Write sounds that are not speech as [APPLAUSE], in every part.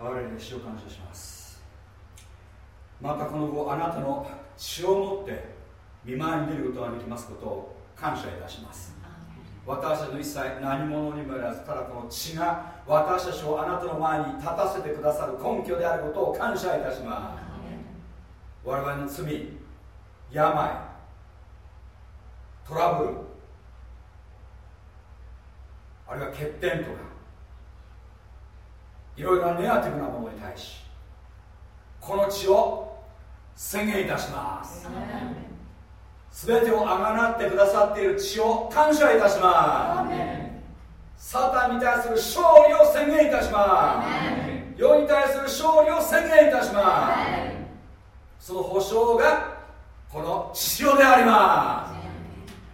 我々に主を感謝します。またこの後あなたの血を持って見舞いに出ることができますことを感謝いたします。私たちの一切何者にもやらずただこの血が私たちをあなたの前に立たせてくださる根拠であることを感謝いたします。我々の罪病トラブルあるいは欠点とかいろいろなネガティブなものに対しこの血を宣言いたします。全てをあがなってくださっている血を感謝いたします。サタンに対する勝利を宣言いたします。世に対する勝利を宣言いたします。その保証がこの血潮でありま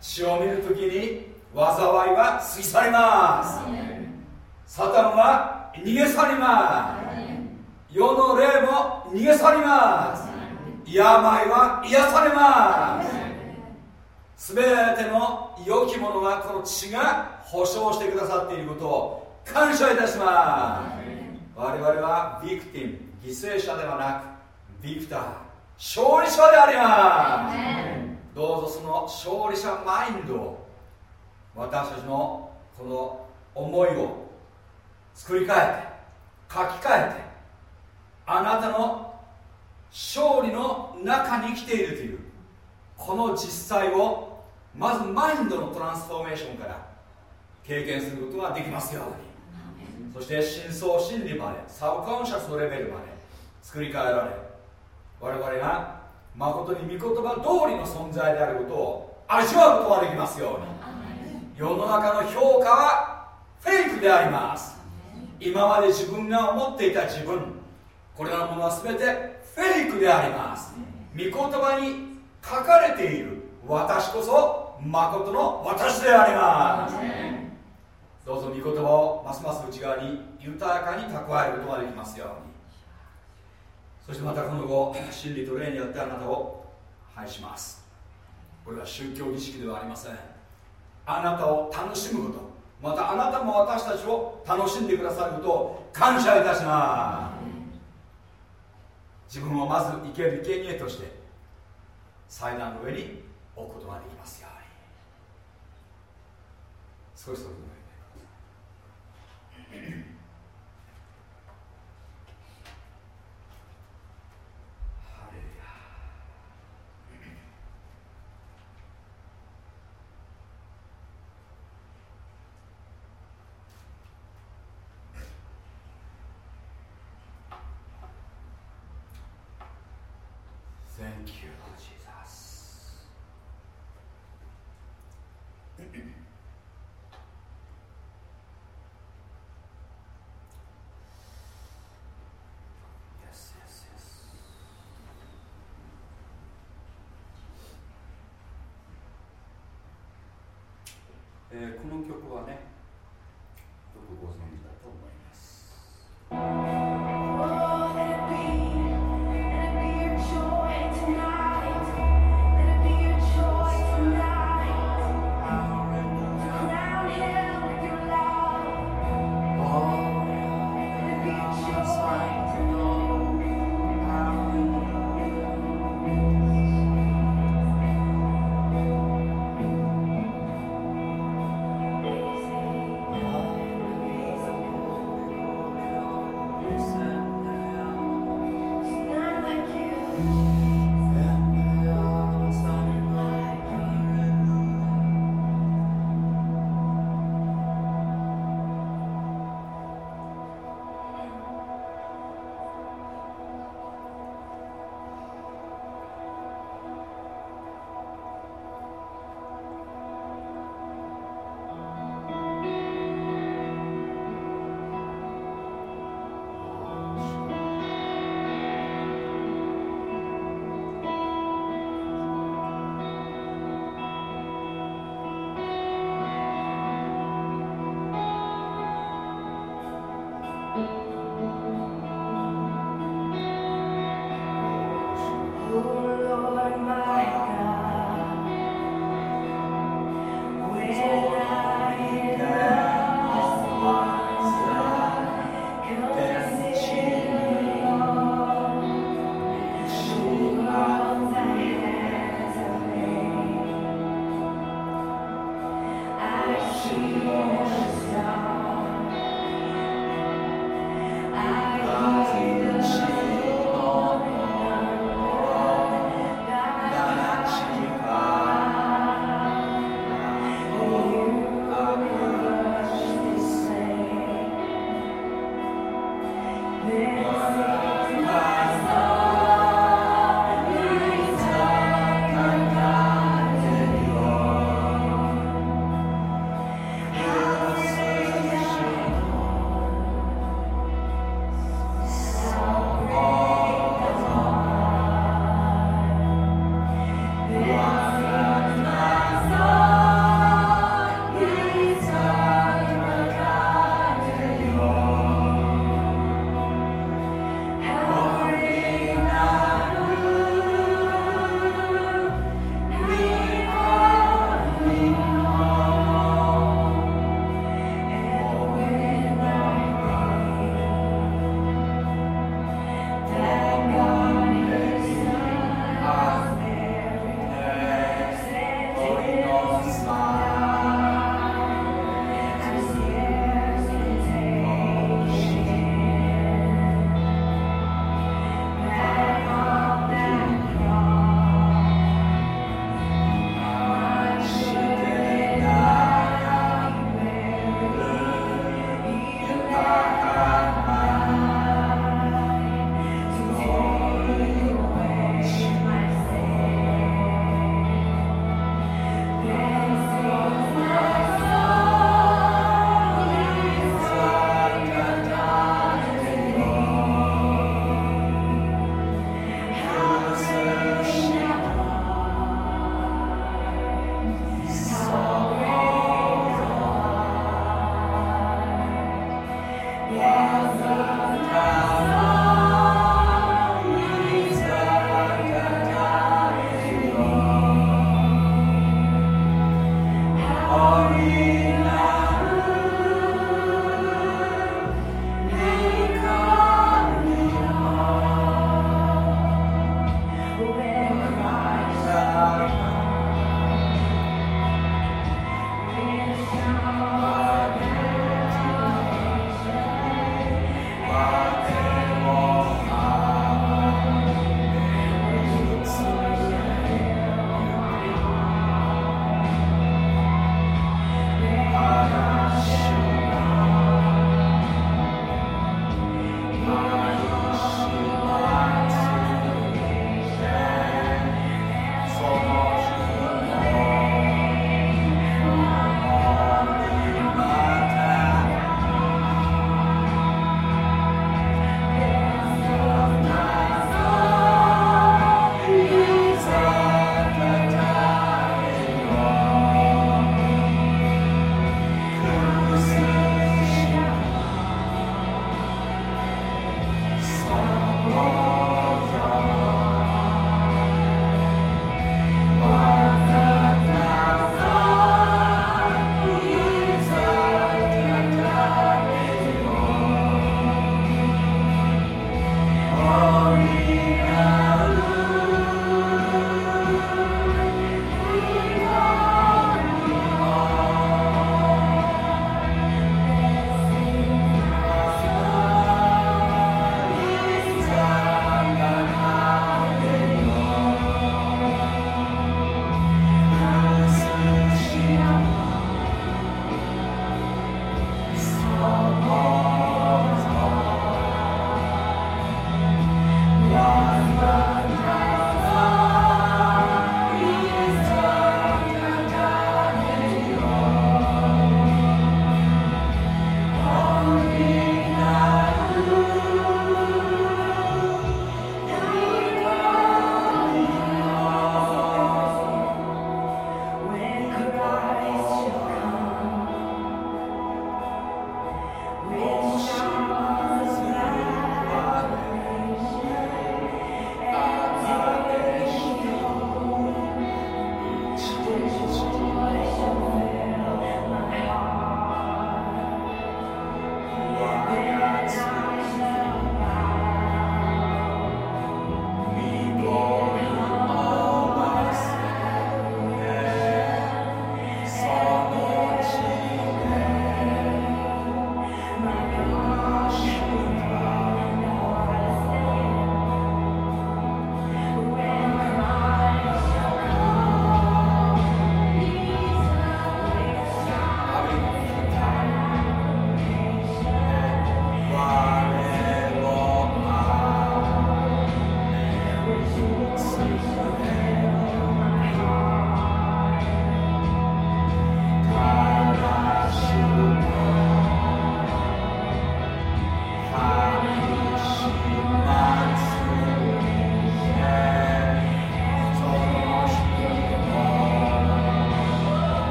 す。血を見るときに災いは過ぎ去ります。サタンは逃げ去ります。世の霊も逃げ去ります。病は癒されます。全ての良きものがこの血が保証してくださっていることを感謝いたします。我々はビクティム犠牲者ではなくビクター勝利者であります。どうぞその勝利者マインドを私たちのこの思いを作り変えて書き換えてあなたの勝利の中に生きているというこの実際をまずマインドのトランスフォーメーションから経験することができますように。そして深層心理までサブコンシャスのレベルまで作り変えられ我々が誠に御言葉通りの存在であることを味わうことができますように。世の中の評価はフェイクであります今まで自分が思っていた自分これらのものは全てフェイクであります。御言葉に書かれている。私こそ誠の私であります。どうぞ御言葉をますます内側に豊かに蓄えることができますように。そしてまたこの後真理と霊によってあなたを拝します。これは宗教儀式ではありません。あなたを楽しむこと。またあなたも私たちを楽しんでくださることを感謝いたします。自分をまず生ける生贄として祭壇の上に置くことができますように。少しそれぞれこの曲はね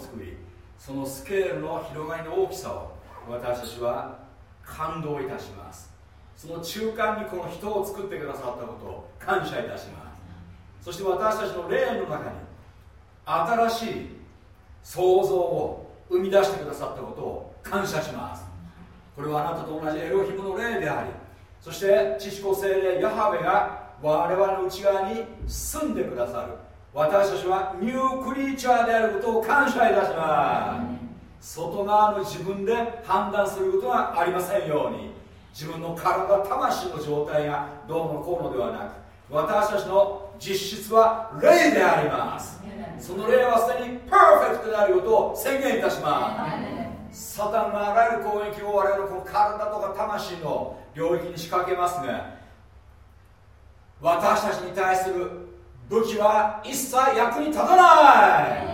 作りそのスケールの広がりの大きさを私たちは感動いたします。その中間にこの人を作ってくださったことを感謝いたします。そして私たちの霊の中に新しい創造を生み出してくださったことを感謝します。これはあなたと同じエロヒムの霊でありそして知子精霊ヤハウェが我々の内側に住んでくださる。私たちはニュークリーチャーであることを感謝いたします。外側の自分で判断することはありませんように。自分の体魂の状態がどうのこうのではなく私たちの実質は霊であります。その霊はすでにパーフェクトであることを宣言いたします。サタンがあらゆる攻撃を我々のこの体とか魂の領域に仕掛けますが私たちに対する武器は一切役に立たない。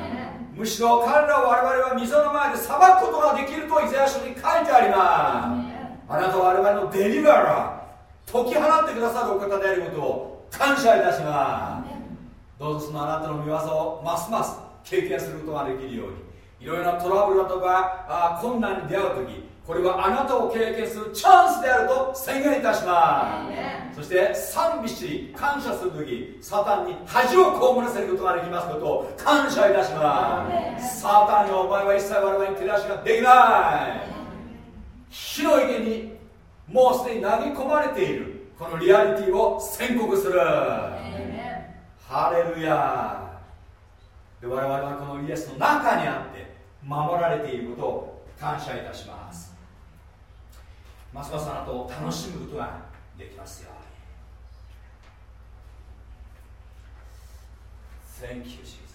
むしろ彼らを我々は溝の前で裁くことができるとイザヤ書に書いてあります。あなたは我々のデリバラー解き放ってくださるお方であることを感謝いたします。どうぞそのあなたの見業をますます経験することができるようにいろいろなトラブルだとかあ困難に出会う時これはあなたを経験するチャンスであると宣言いたします。そして賛美し感謝する時サタンに恥を被らせることができますことを感謝いたします。サタンよお前は一切我々に手出しができない。火の池にもうすでに投げ込まれているこのリアリティを宣告する。ハレルヤ。で我々はこのイエスの中にあって守られていることを感謝いたしますますますあなたを楽しむことができますように Thank you Jesus.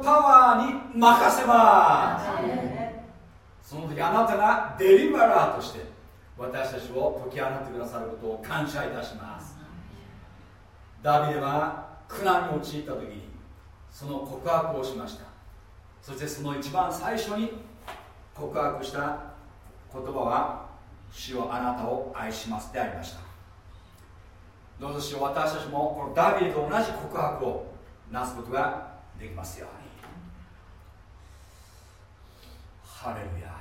パワーに任せばその時あなたがデリバラーとして私たちを解き放ってくださることを感謝いたします。ダビデは苦難に陥った時にその告白をしました。そしてその一番最初に告白した言葉は「主よあなたを愛します」でありました。どうぞ主よ私たちもこのダビデと同じ告白をなすことができますよ。う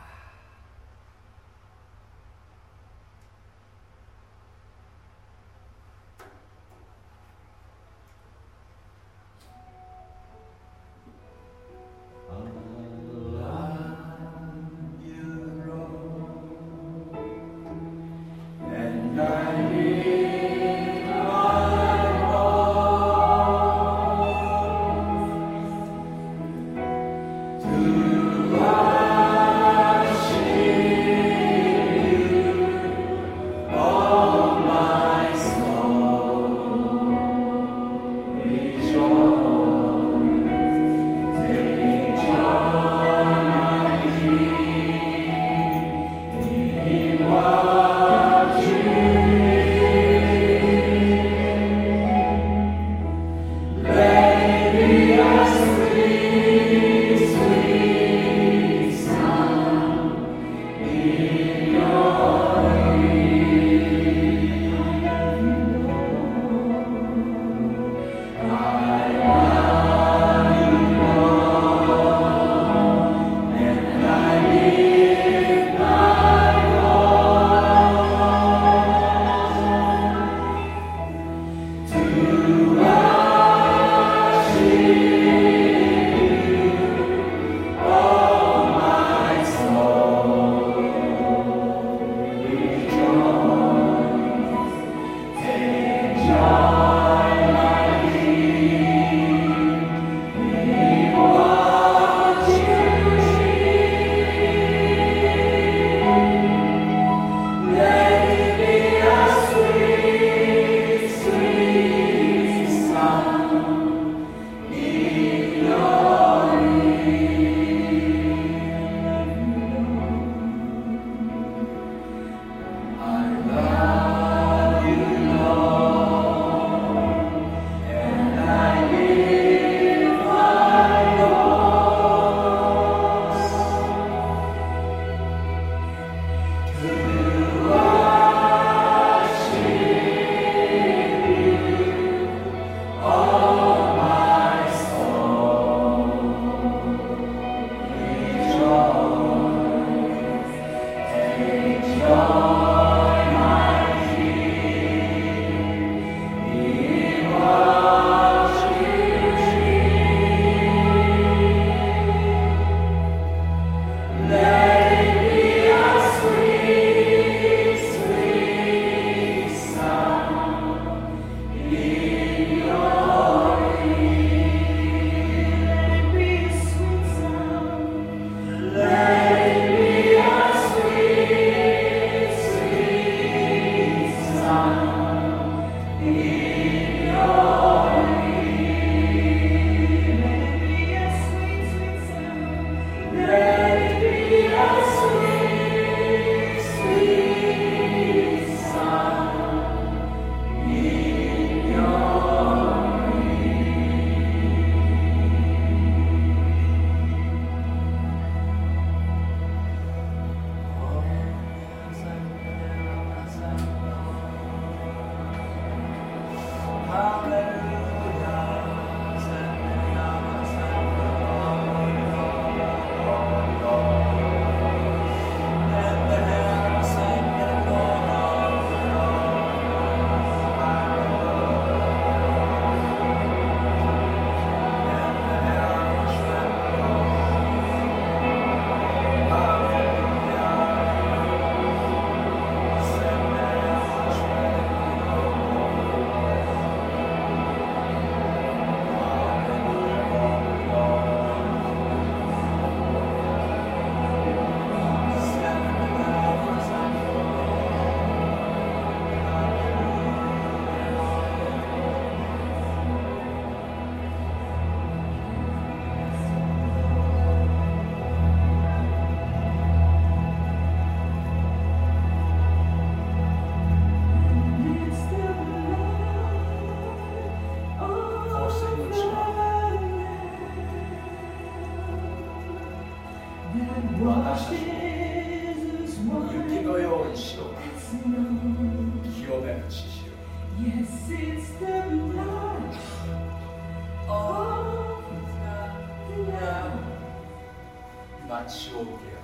血を受けよ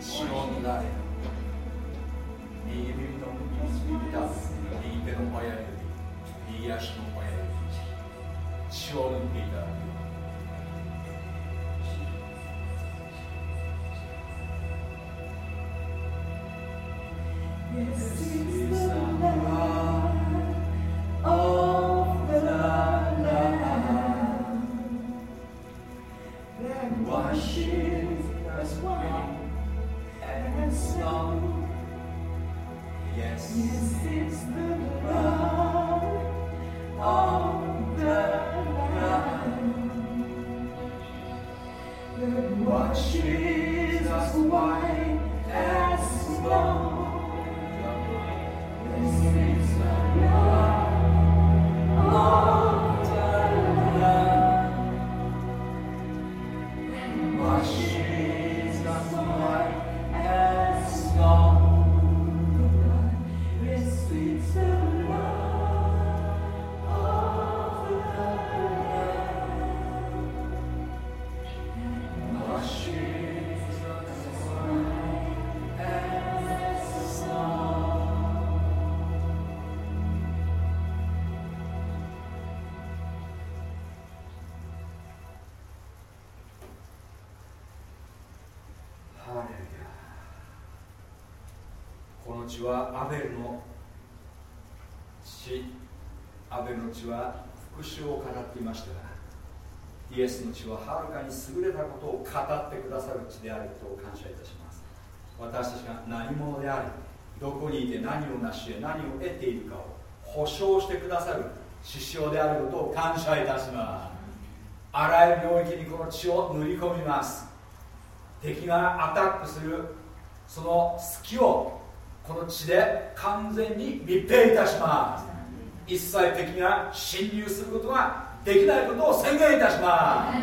血を塗られよ血はアベルの血アベルの血は復讐を語っていましたがイエスの血ははるかに優れたことを語ってくださる血であることを感謝いたします。私たちが何者でありどこにいて何を成し得何を得ているかを保証してくださる師匠であることを感謝いたします。あらゆる領域にこの血を塗り込みます。敵がアタックするその隙をこの地で完全に密閉いたします。一切敵が侵入することができないことを宣言いたします。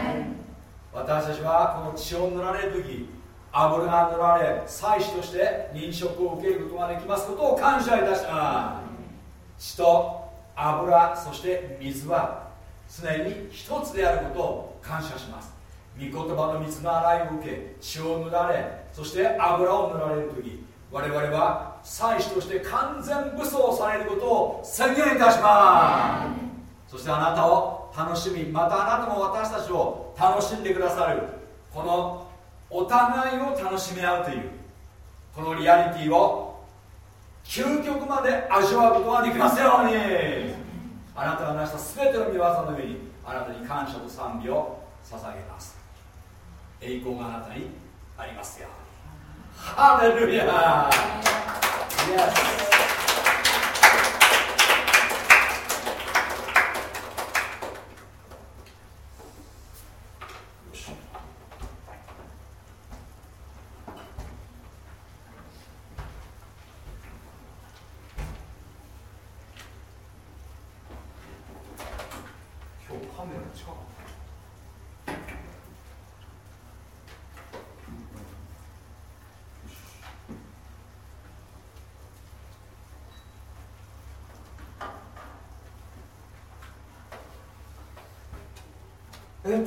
私たちはこの血を塗られる時油が塗られ祭司として認食を受けることができますことを感謝いたします。血と油そして水は常に一つであることを感謝します。御言葉の水の洗いを受け血を塗られそして油を塗られる時我々は祭司として完全武装されることを宣言いたします。そしてあなたを楽しみまたあなたも私たちを楽しんでくださるこのお互いを楽しみ合うというこのリアリティを究極まで味わうことができますように。あなたが成した全ての見業の上にあなたに感謝と賛美を捧げます。栄光があなたにありますように。ハレルヤ Yes.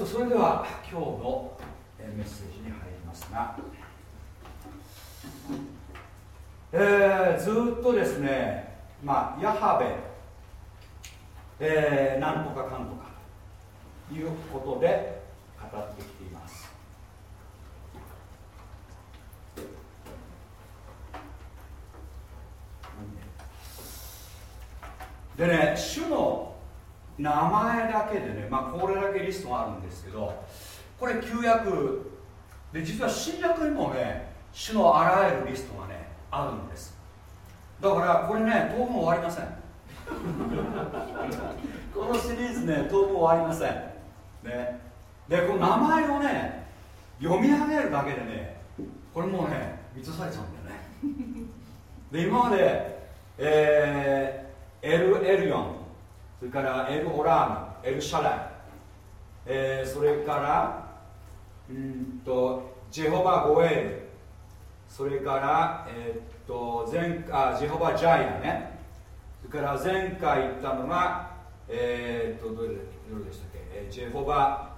それでは今日のメッセージに入りますが、えー、ずっとですね、まあ、ヤハベ、えー、なんとかかんとかいうことで語ってきています。でね主名前だけでね、まあ、これだけリストがあるんですけどこれ旧約で実は新約にもね主のあらゆるリストがねあるんです。だからこれね当分終わりません。[LAUGHS] このシリーズね当分終わりません。ね。でこの名前をね読み上げるだけでねこれもうね満たされちゃうんだよね。で今まで、えー、エル・エルヨン。それからエル・オラームエル・シャダイ、えー、それからうんとジェホバ・ゴエール。それから、えー、っと前あジェホバ・ジャイアね。それから前回言ったのがえー、っとどれどれでしたっけ、えー、ジェホバ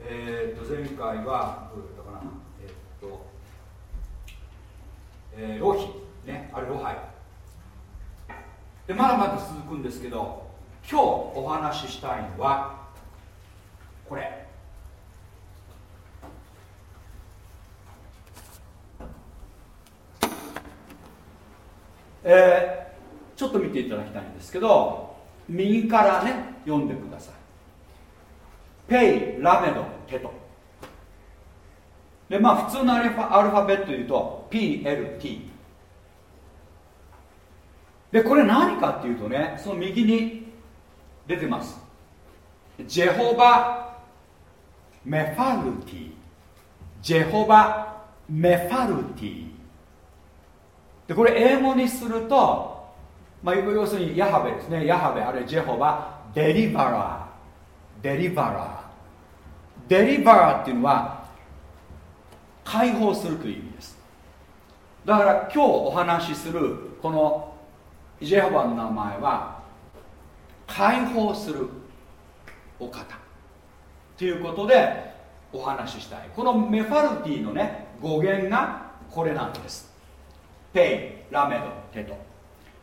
えー、っと前回はどうだったかな？えー、っと、えー、ロヒね。あれロハイ。でまだまだ続くんですけど今日お話ししたいのはこれ。えー、ちょっと見ていただきたいんですけど右からね読んでください。ペイラメドテト。でまあ普通のアルファアルファベットで言うと PLT でこれ何かっていうとねその右に出てます。ジェホバメファルティジェホバメファルティでこれ英語にすると、まあ、要するにヤハベですね。ヤハベあるいはジェホバデリバラーデリバラーデリバラーっていうのは解放するという意味です。だから今日お話しするこのジェホバの名前は解放するお方ということでお話ししたい。このメファルティのね語源がこれなんです。ペイラメドテト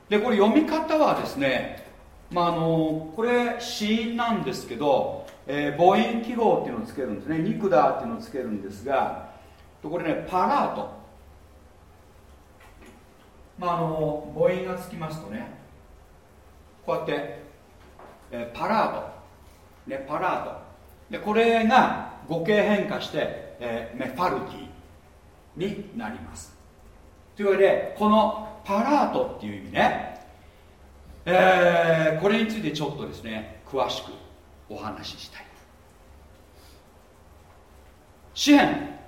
でこれ読み方はですねまああのこれ死因なんですけど、えー、母音記号っていうのをつけるんですね。ニクダーっていうのをつけるんですがこれねパラート。まああの母音がつきますとねこうやって、えー、パラートねパラートでこれが語形変化して、えー、メファルティになります。というわけでこのパラートっていう意味ね、えー、これについてちょっとですね詳しくお話ししたい。詩編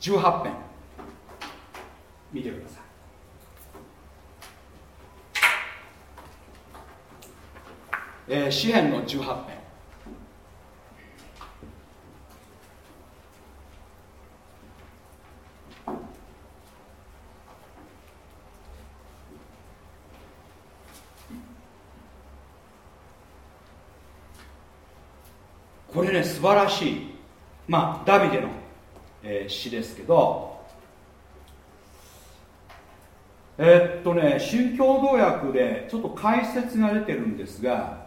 18編。見てください。えー、詩編の18編。これね素晴らしい。まあダビデの、えー、詩ですけど。えー、っとね新共同訳でちょっと解説が出てるんですが、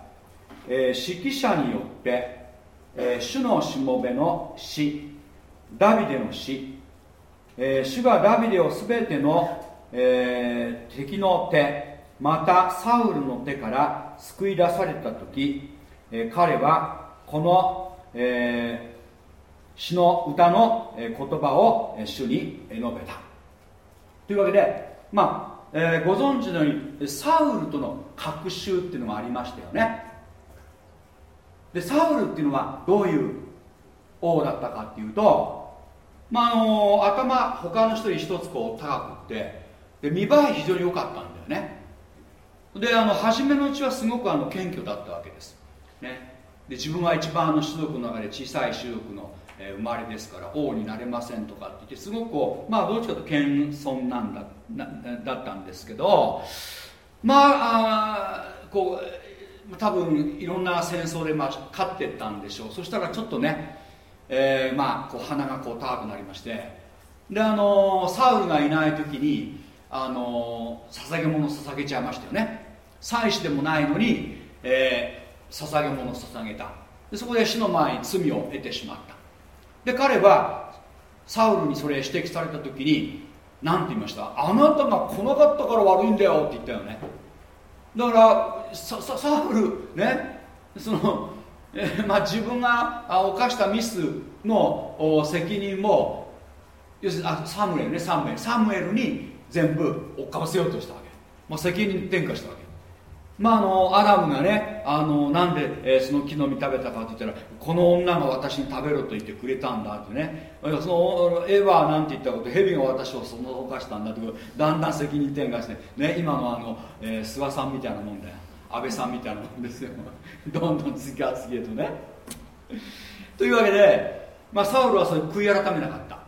えー、指揮者によって、えー、主のしもべの詩ダビデの詩、えー、主がダビデを全ての、えー、敵の手またサウルの手から救い出された時、えー、彼はこの、えー、詩の歌の言葉を主に述べた。というわけでまあ、えー、ご存知のようにサウルとの隔週っていうのもありましたよね。でサウルっていうのはどういう王だったかっていうと、まあ、あの頭他の人に一つこう高くってで見栄え非常に良かったんだよね。であの初めのうちはすごくあの謙虚だったわけです、ね、で自分は一番の種族の中で小さい種族の、え、生まれですから王になれませんとかって言ってすごくこうまあどっちかと謙遜なんだなだったんですけどまああこう多分いろんな戦争で、まあ、勝ってったんでしょう。そしたらちょっとね、えー、まあこう鼻がこう高くなりまして。であのサウルがいない時にあの捧げ物捧げちゃいましたよね。祭司でもないのに、え捧げ物を捧げた。でそこで死の前に罪を得てしまった。で彼はサウルにそれ指摘された時に何て言いましたあなたが来なかったから悪いんだよって言ったよね。だからササウルね？その、えー、まあ、自分が犯したミスの責任も要するにあサムエルねサムエル。サムエルに全部追っかぶせようとしたわけ、まあ、責任転嫁したわけ。まあ、あのアダムがねあのなんで、えー、その木の実食べたかって言ったらこの女が私に食べろと言ってくれたんだってね。そのエヴァなんて言ったこと蛇が私をその犯したんだってことだんだん責任転嫁して、ね、今のあの、えー、諏訪さんみたいなもんだよ。安倍さんみたいなもんですよ。[LAUGHS] どんどん次から次へとね。というわけで、まあ、サウルはそれ悔い改めなかった。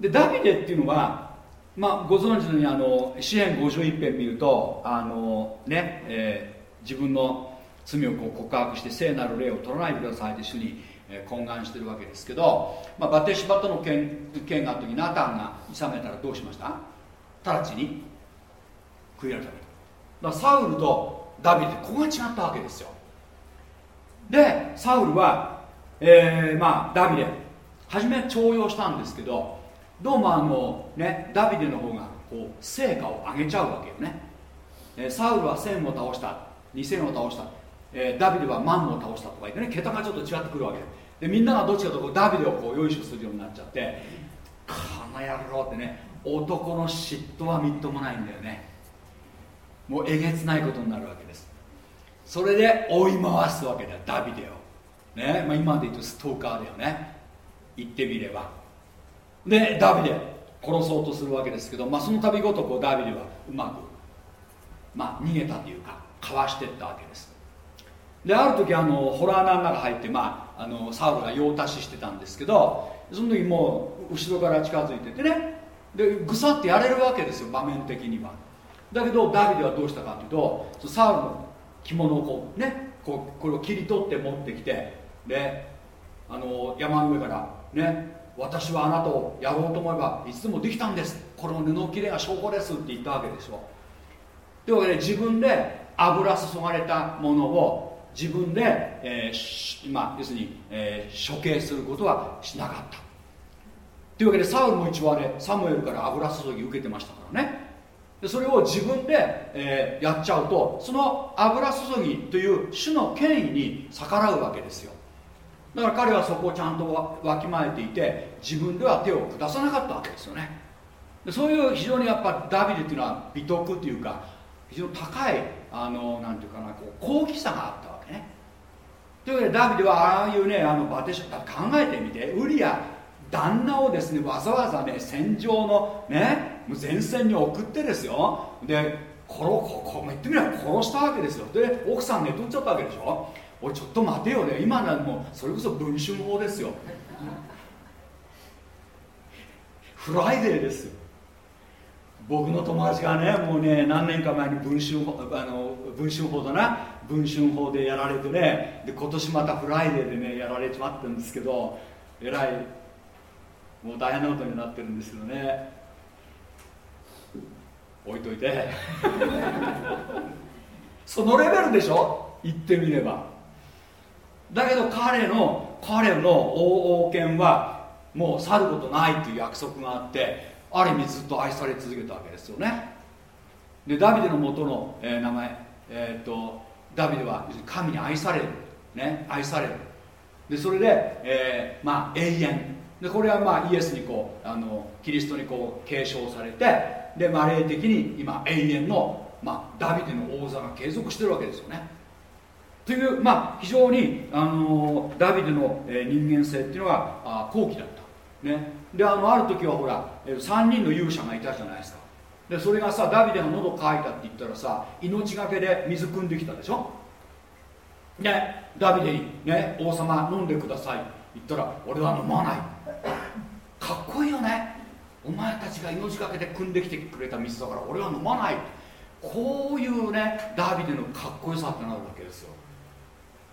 でダビデっていうのはまあ、ご存知のようにあの詩篇51編見るとあの、ねえー、自分の罪を告白して聖なる霊を取らないでくださいと主に、え懇願してるわけですけど、まあ、バテシバとの件件があった時ナタンが諌めたらどうしました？直ちに悔い改めた。だサウルとダビデここが違ったわけですよ。でサウルは、えー、まあダビデ初め重用したんですけどどうもあのねダビデの方がこう成果を上げちゃうわけよね、えー、サウルは1000を倒した。2000を倒した、えー、ダビデは万を倒したとか言ってね桁がちょっと違ってくるわけでみんながどっちかというダビデをこうよいしょするようになっちゃってこの野郎ってね男の嫉妬はみっともないんだよね。もうえげつないことになるわけです。それで追い回すわけだダビデを。ね、まあ、今で言うとストーカーだよね。言ってみれば。でダビデ殺そうとするわけですけど、まあ、その度ごとこうダビデはうまく、まあ、逃げたというかかわしていったわけです。である時あのホラー穴の中入って、まあ、あのサウルが用足ししてたんですけどその時もう後ろから近づいててねでぐさってやれるわけですよ場面的には。だけどダビデはどうしたかというとサウルの着物をこうねこうこれを切り取って持ってきてであの山の上からね私はあなたをやろうと思えばいつでもできたんです。この布切れが証拠ですって言ったわけでしょ。というわけで自分で油注がれたものを自分で、えー、まあ、要するに、えー、処刑することはしなかった。というわけでサウルも一応あれサムエルから油注ぎ受けてましたからね。でそれを自分で、えー、やっちゃうとその油注ぎという種の権威に逆らうわけですよ。だから彼はそこをちゃんとわきまえていて自分では手を下さなかったわけですよね。でそういう非常にやっぱダビデっていうのは美徳っていうか非常に高いあのなんていうかなこう高貴さがあったわけね。というわけでダビデはああいうねあのバテシェバ考えてみてウリア旦那をですねわざわざね戦場のね前線に送ってですよ。で殺ここ言ってみれば殺したわけですよ。で奥さん寝取っちゃったわけでしょ。おいちょっと待てよね。今なんもそれこそ文春砲ですよ。フライデーですよ。僕の友達がねもうね何年か前に文春あの文春砲だな。文春砲でやられてね。で今年またフライデーでねやられちまってるんですけどえらいもう大変なことになってるんですけどね。置いといて。[LAUGHS] そのレベルでしょ？言ってみれば。だけど彼の彼の王権はもう去ることないっていう約束があってある意味ずっと愛され続けたわけですよね。でダビデの元の、えー、名前、えー、っとダビデは神に愛される、ね、愛される。でそれで、えー、まあ永遠。でこれはまあイエスにこうあのキリストにこう継承されてで、まあ、霊的に今永遠の、まあ、ダビデの王座が継続してるわけですよね。という、まあ、非常に、あのダビデの、え人間性っていうのがあ高貴だった、ね、であのある時はほら、え3人の勇者がいたじゃないですか。でそれがさダビデが喉乾いたって言ったらさ命がけで水汲んできたでしょ。でダビデに、ね「王様飲んでください」言ったら「俺は飲まない」かっこいいよね。お前たちが命がけで汲んできてくれた水だから俺は飲まない。こういうねダビデのかっこよさってなるわけですよ。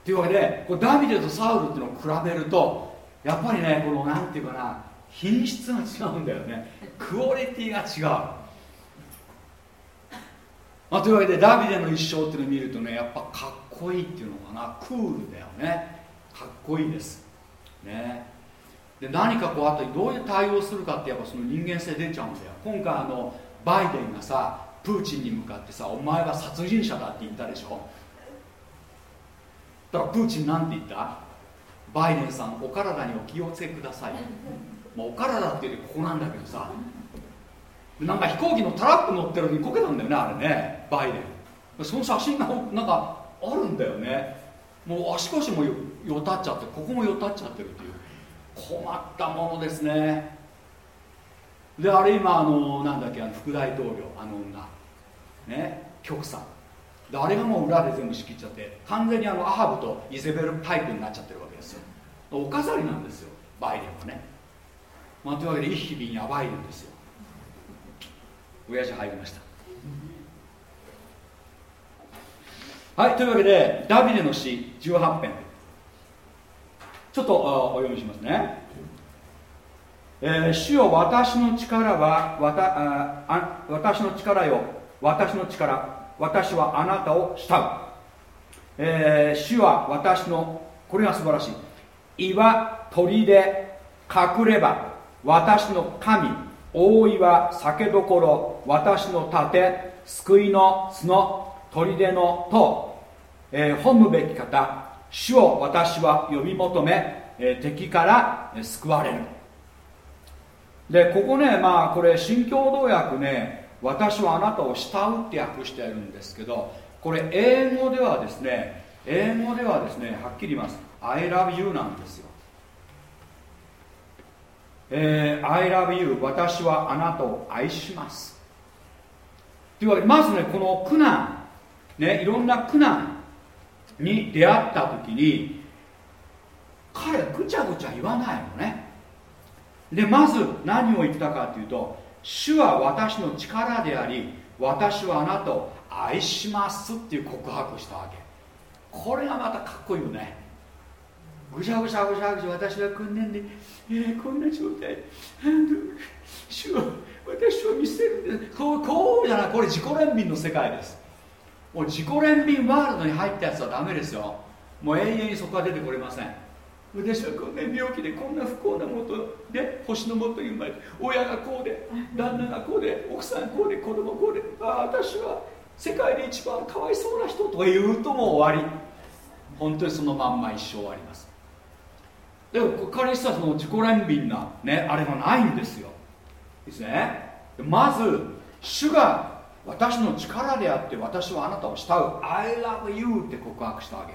というわけでこれダビデとサウルっていうのを比べるとやっぱりねこのなんていうかな品質が違うんだよね。クオリティが違う、まあ、というわけでダビデの一生っていうのを見るとねやっぱかっこいいっていうのかな。クールだよね。かっこいいです。ね。で何かこうあとどういう対応するかってやっぱその人間性出ちゃうんだよ。今回あのバイデンがさプーチンに向かってさお前は殺人者だって言ったでしょ。だからプーチンなんて言った？バイデンさんお体にお気をつけください、まあ、お体っていうとここなんだけどさ。なんか飛行機のタラップ乗ってるのにこけたんだよねあれね。バイデン。その写真がなんかあるんだよね。もう足腰もよよたっちゃってここもよたっちゃってるっていう。困ったものですね。であれ今あのなんだっけあの副大統領あの女。ね？極左。であれがもう裏で全部仕切っちゃって完全にあのアハブとイゼベルタイプになっちゃってるわけですよ。お飾りなんですよバイデンはね、まあ、というわけで一日々やばいんですよ。親父入りました。はいというわけでダビデの詩18編。ちょっとお読みしますね、えー、主よ私の力はわたあ私の力よ私の力。私はあなたを慕う、えー、主は私のこれが素晴らしい。岩鳥で隠れば私の神。大岩酒どころ。私の盾。救いの角。砦の塔、えー、褒むべき方。主を私は呼び求め、えー、敵から救われる。でここねまあこれ新共同訳ね私はあなたを慕うって訳してるんですけどこれ英語ではですね英語ではですねはっきり言います。I love you なんですよ。えー、I love you 私はあなたを愛します。というわけでまずねこの苦難ねいろんな苦難に出会った時に彼ぐちゃぐちゃ言わないのね。でまず何を言ったかというと主は私の力であり私はあなたを愛しますっていう告白したわけ。これがまたかっこいいよね。ぐしゃぐしゃぐしゃぐしゃ私はこんなんで、えー、こんな状態。主は私を見せる。んでこうこうじゃないこれ自己憐憫の世界です。もう自己憐憫ワールドに入ったやつはダメですよ。もう永遠にそこは出てこれません。私はこんな病気でこんな不幸なもとで星のもとに生まれて親がこうで旦那がこうで奥さんこうで子供こうでああ私は世界で一番かわいそうな人とか言うともう終わり。本当にそのまんま一生終わります。でも彼氏はその自己憐憫なねあれがないんですよ。ですね。まず主が私の力であって私はあなたを慕う。I love you って告白したわけ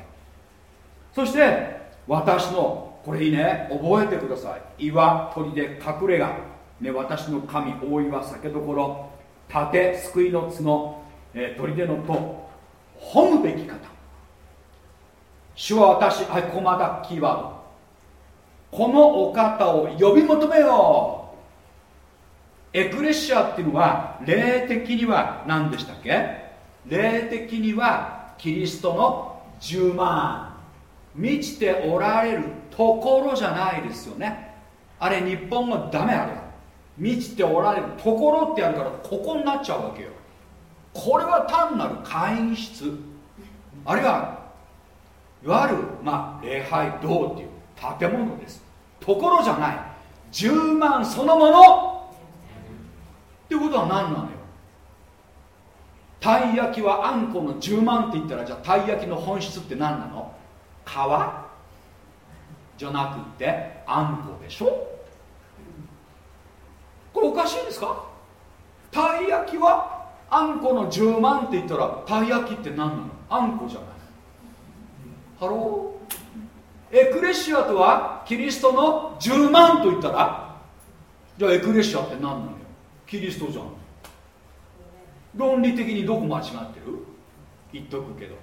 そして私のこれいいね。覚えてください。岩鳥で隠れ家、ね、私の神大岩酒どころ。盾救いの角、えー、砦の塔褒むべき方。主は私はいここまたキーワード。このお方を呼び求めよう。エクレシアっていうのは霊的には何でしたっけ？霊的にはキリストの10万。満ちておられるところじゃないですよね。あれ日本語ダメあれ満ちておられるところってやるからここになっちゃうわけよ。これは単なる会議室。あるいはいわゆる、まあ、礼拝堂っていう建物です。ところじゃない。10万そのもの。ってことは何なのよ。たい焼きはあんこの充満って言ったらじゃあたい焼きの本質って何なの？皮じゃなくてあんこでしょ？これおかしいですか？たい焼きはあんこの充満って言ったらたい焼きって何なの？あんこじゃない。ハロー。エクレシアとはキリストの充満と言ったら？じゃあエクレシアって何なのよ？キリストじゃん。論理的にどこ間違ってる？言っとくけど。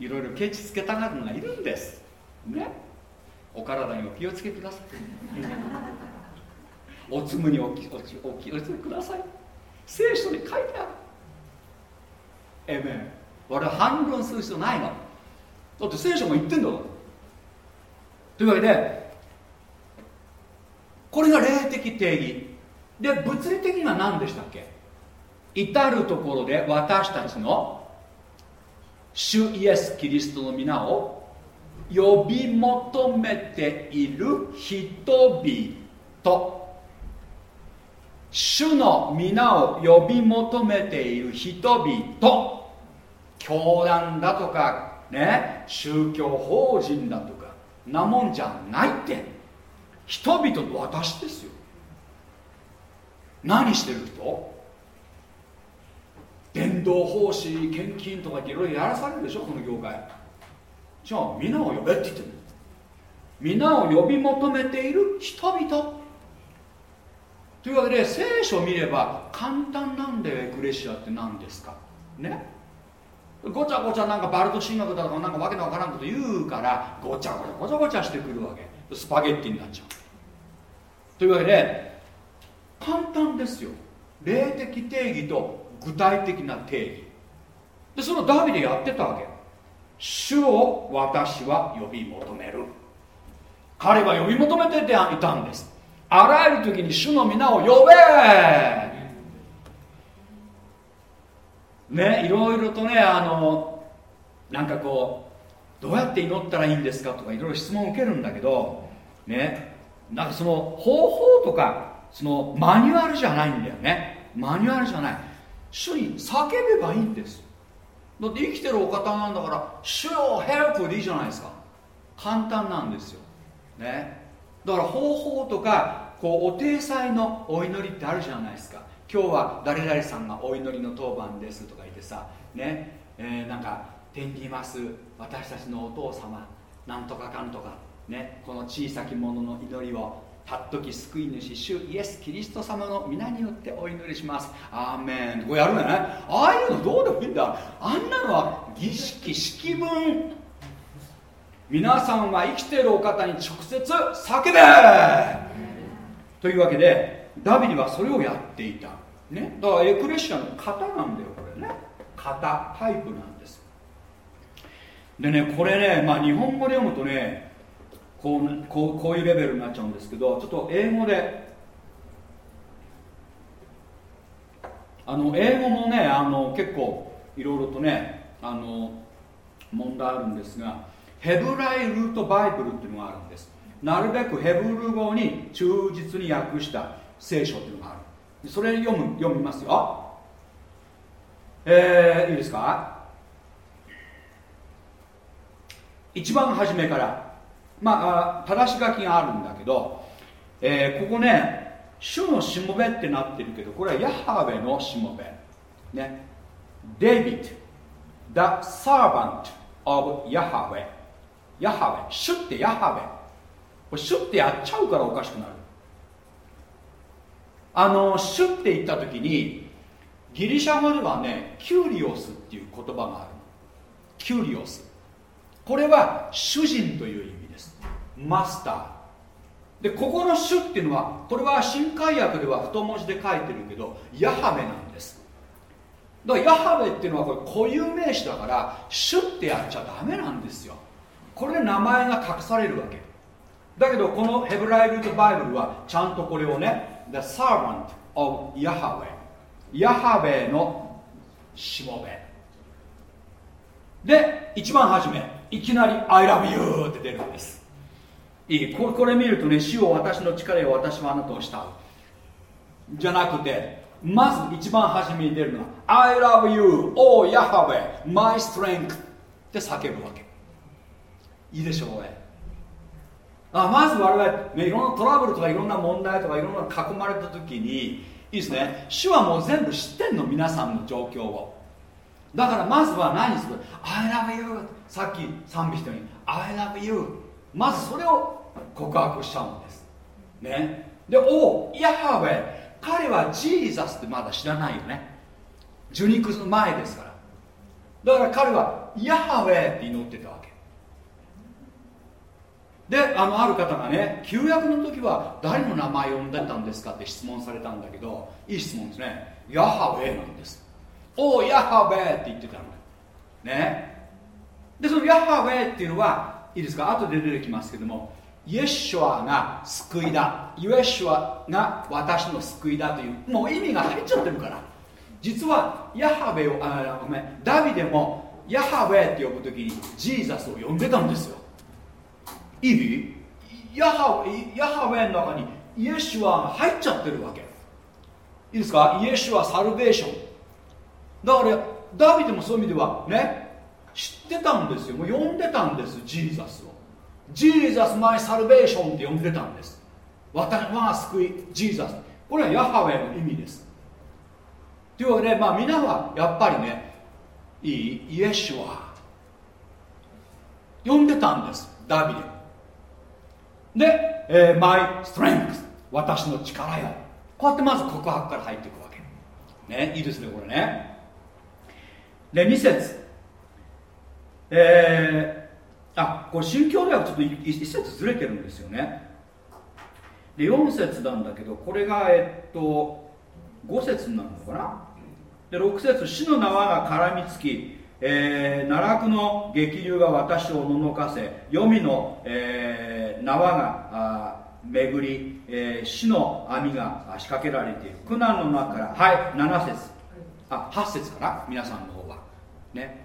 いろいろケチつけたがるのがいるんです。ね。お体にお気をつけください。[LAUGHS] おつむにお気お気お気をつけください。聖書に書いてある。えめん俺は反論する必要ないの。だって聖書も言ってんだからというわけでこれが霊的定義。で物理的には何でしたっけ。至る所で私たちの主イエス・キリストの皆を呼び求めている人々。主の皆を呼び求めている人々。教団だとかね宗教法人だとかなもんじゃないって。人々と私ですよ。何してる人？伝道奉仕献金とかいろいろやらされるでしょこの業界。じゃあ皆を呼べって言ってる皆を呼び求めている人々。というわけで聖書を見れば簡単なんだよエクレシアって何ですか？ね？ごちゃごちゃなんかバルト神学だとかなんかわけのわからんこと言うからごちゃごちゃごちゃごちゃしてくるわけ。スパゲッティになっちゃう。というわけで簡単ですよ。霊的定義と具体的な定義。でそのダビデやってたわけ主を私は呼び求める。彼は呼び求めていたんです。あらゆる時に主の皆を呼べ。ねいろいろとねあのなんかこうどうやって祈ったらいいんですかとかいろいろ質問を受けるんだけどねなんかその方法とかそのマニュアルじゃないんだよね。マニュアルじゃない。主に叫べばいいんです。だって生きてるお方なんだから主よヘルプでいいじゃないですか。簡単なんですよ。ね。だから方法とかこうお体裁のお祈りってあるじゃないですか。今日は誰々さんがお祈りの当番ですとか言ってさね。えー、なんか天にいます。私たちのお父様なんとかかんとかね。この小さき者の祈りをたっとき救い主主イエス・キリスト様の皆によってお祈りします。アーメン。こうやるね。ああいうのどうでもいいんだ。あんなのは儀式式文。皆さんは生きているお方に直接叫べ。というわけでダビデはそれをやっていた、ね、だからエクレシアの型なんだよこれね。型タイプなんです。でねこれね、まあ、日本語で読むとねこうこうこういうレベルになっちゃうんですけどちょっと英語であの英語もねあの結構いろいろとねあの問題あるんですがヘブライルートバイブルっていうのがあるんです。なるべくヘブル語に忠実に訳した聖書っていうのがある。それ読む読みますよ。えー、いいですか？一番初めからまあ正し書きがあるんだけど、えー、ここね主のしもべってなってるけどこれはヤハウェのしもべ。ね。デイビッド The servant of Yahweh. ヤハウェ主ってヤハウェ。これ主ってやっちゃうからおかしくなる。あの主って言った時にギリシャ語ではねキュリオスっていう言葉があるキュリオス。これは主人という意味。マスター。でここの主っていうのはこれは新海訳では太文字で書いてるけどヤハベなんです。だからヤハベっていうのはこれ固有名詞だから主ってやっちゃダメなんですよ。これで名前が隠されるわけ。だけどこのヘブライルートバイブルはちゃんとこれをね The servant of Yahweh ヤハベのしもべ。で一番初めいきなり「I love you」って出るんです。いい。これ見るとね主を私の力よ私はあなたを慕う。じゃなくてまず一番初めに出るのは「I love you, oh Yahweh, my strength」って叫ぶわけ。いいでしょうねあまず我々、ね、いろんなトラブルとかいろんな問題とかいろんな囲まれた時にいいですね。主はもう全部知ってんの皆さんの状況を。だからまずは何する？I love you さっき賛美したように I love you まずそれを告白しちゃうんです。ね。でおヤハウェ彼はジーザスってまだ知らないよね。受肉の前ですから。だから彼はヤハウェって祈ってたわけ。であのある方がね旧約の時は誰の名前を呼んでたんですかって質問されたんだけどいい質問ですね。ヤハウェなんです。おおヤハウェって言ってたの。ね。でそのヤハウェっていうのはいいですか？後で出てきますけども。イエシュアが救いだ。イエシュアが私の救いだというもう意味が入っちゃってるから。実はヤハウェをあごめん。ダビデもヤハウェって呼ぶ時にジーザスを呼んでたんですよ。意味？ヤハヤハウェの中にイエシュアが入っちゃってるわけ。いいですか？イエシュア salvation。だからダビデもそういう意味ではね知ってたんですよ。もう呼んでたんですジーザスを。 Jesus my salvation って呼んでたんです。私は救いジーザス。これはヤハウェの意味です。というわけでまあ皆はやっぱりねいいイエシュア。呼んでたんですダビデ。で、えー、マイストレングス。私の力よこうやってまず告白から入っていくわけ。ねいいですねこれね。で2節。えー、あこれ宗教ではちょっと1節ずれてるんですよね。で4節なんだけどこれがえっと5節になるのかな？で6節死の縄が絡みつきえー、奈落の激流が私をののかせ黄泉の、えー、縄が巡り、えー、死の網が仕掛けられている。苦難の中からはい7節。あ8節かな？皆さんの方は。ね。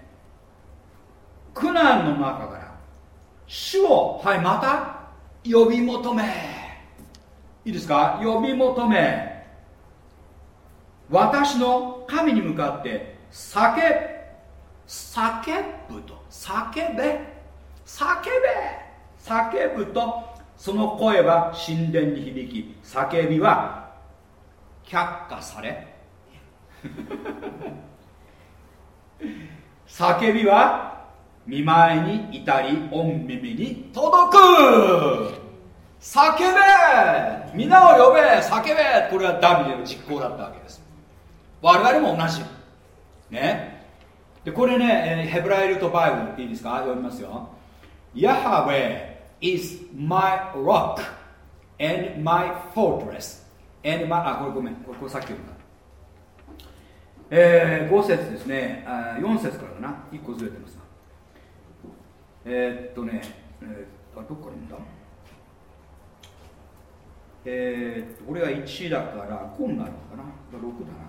苦難の中から主をはいまた呼び求め。いいですか？呼び求め。私の神に向かって叫叫ぶと。叫べ。叫べ。叫ぶと。その声は神殿に響き叫びは却下され。[LAUGHS] 叫びは見舞いに至り御耳に届く。叫べ。皆を呼べ。叫べ。これはダビデの実行だったわけです。我々も同じ。ね。でこれねヘブライルとバイブルいいですか？読みますよ。ヤハウェ is my rock and my fortress and my あこれごめん。これさっき読んだ。えー、5節ですね。4節からだな。1個ずれてます。えー、っとね、えー、あどっから読んだ？えー、っとこれが1だから5になるのかな？6だな。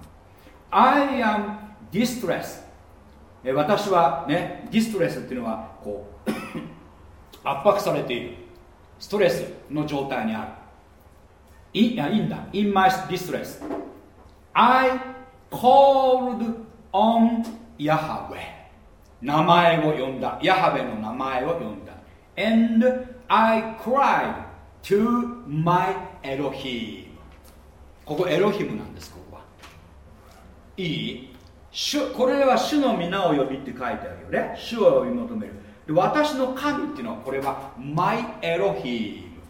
I am distressed、えー私はねディストレスっていうのはこう [COUGHS] 圧迫されている。ストレスの状態にある。いやいいんだ。In my distress I called on Yahweh 名前を呼んだ。ヤハベの名前を呼んだ。And I cried to my Elohim. ここエロヒムなんですここは。いい。主これは主の皆を呼びって書いてあるよね。主を呼び求める。で私の神っていうのはこれはマイエロヒム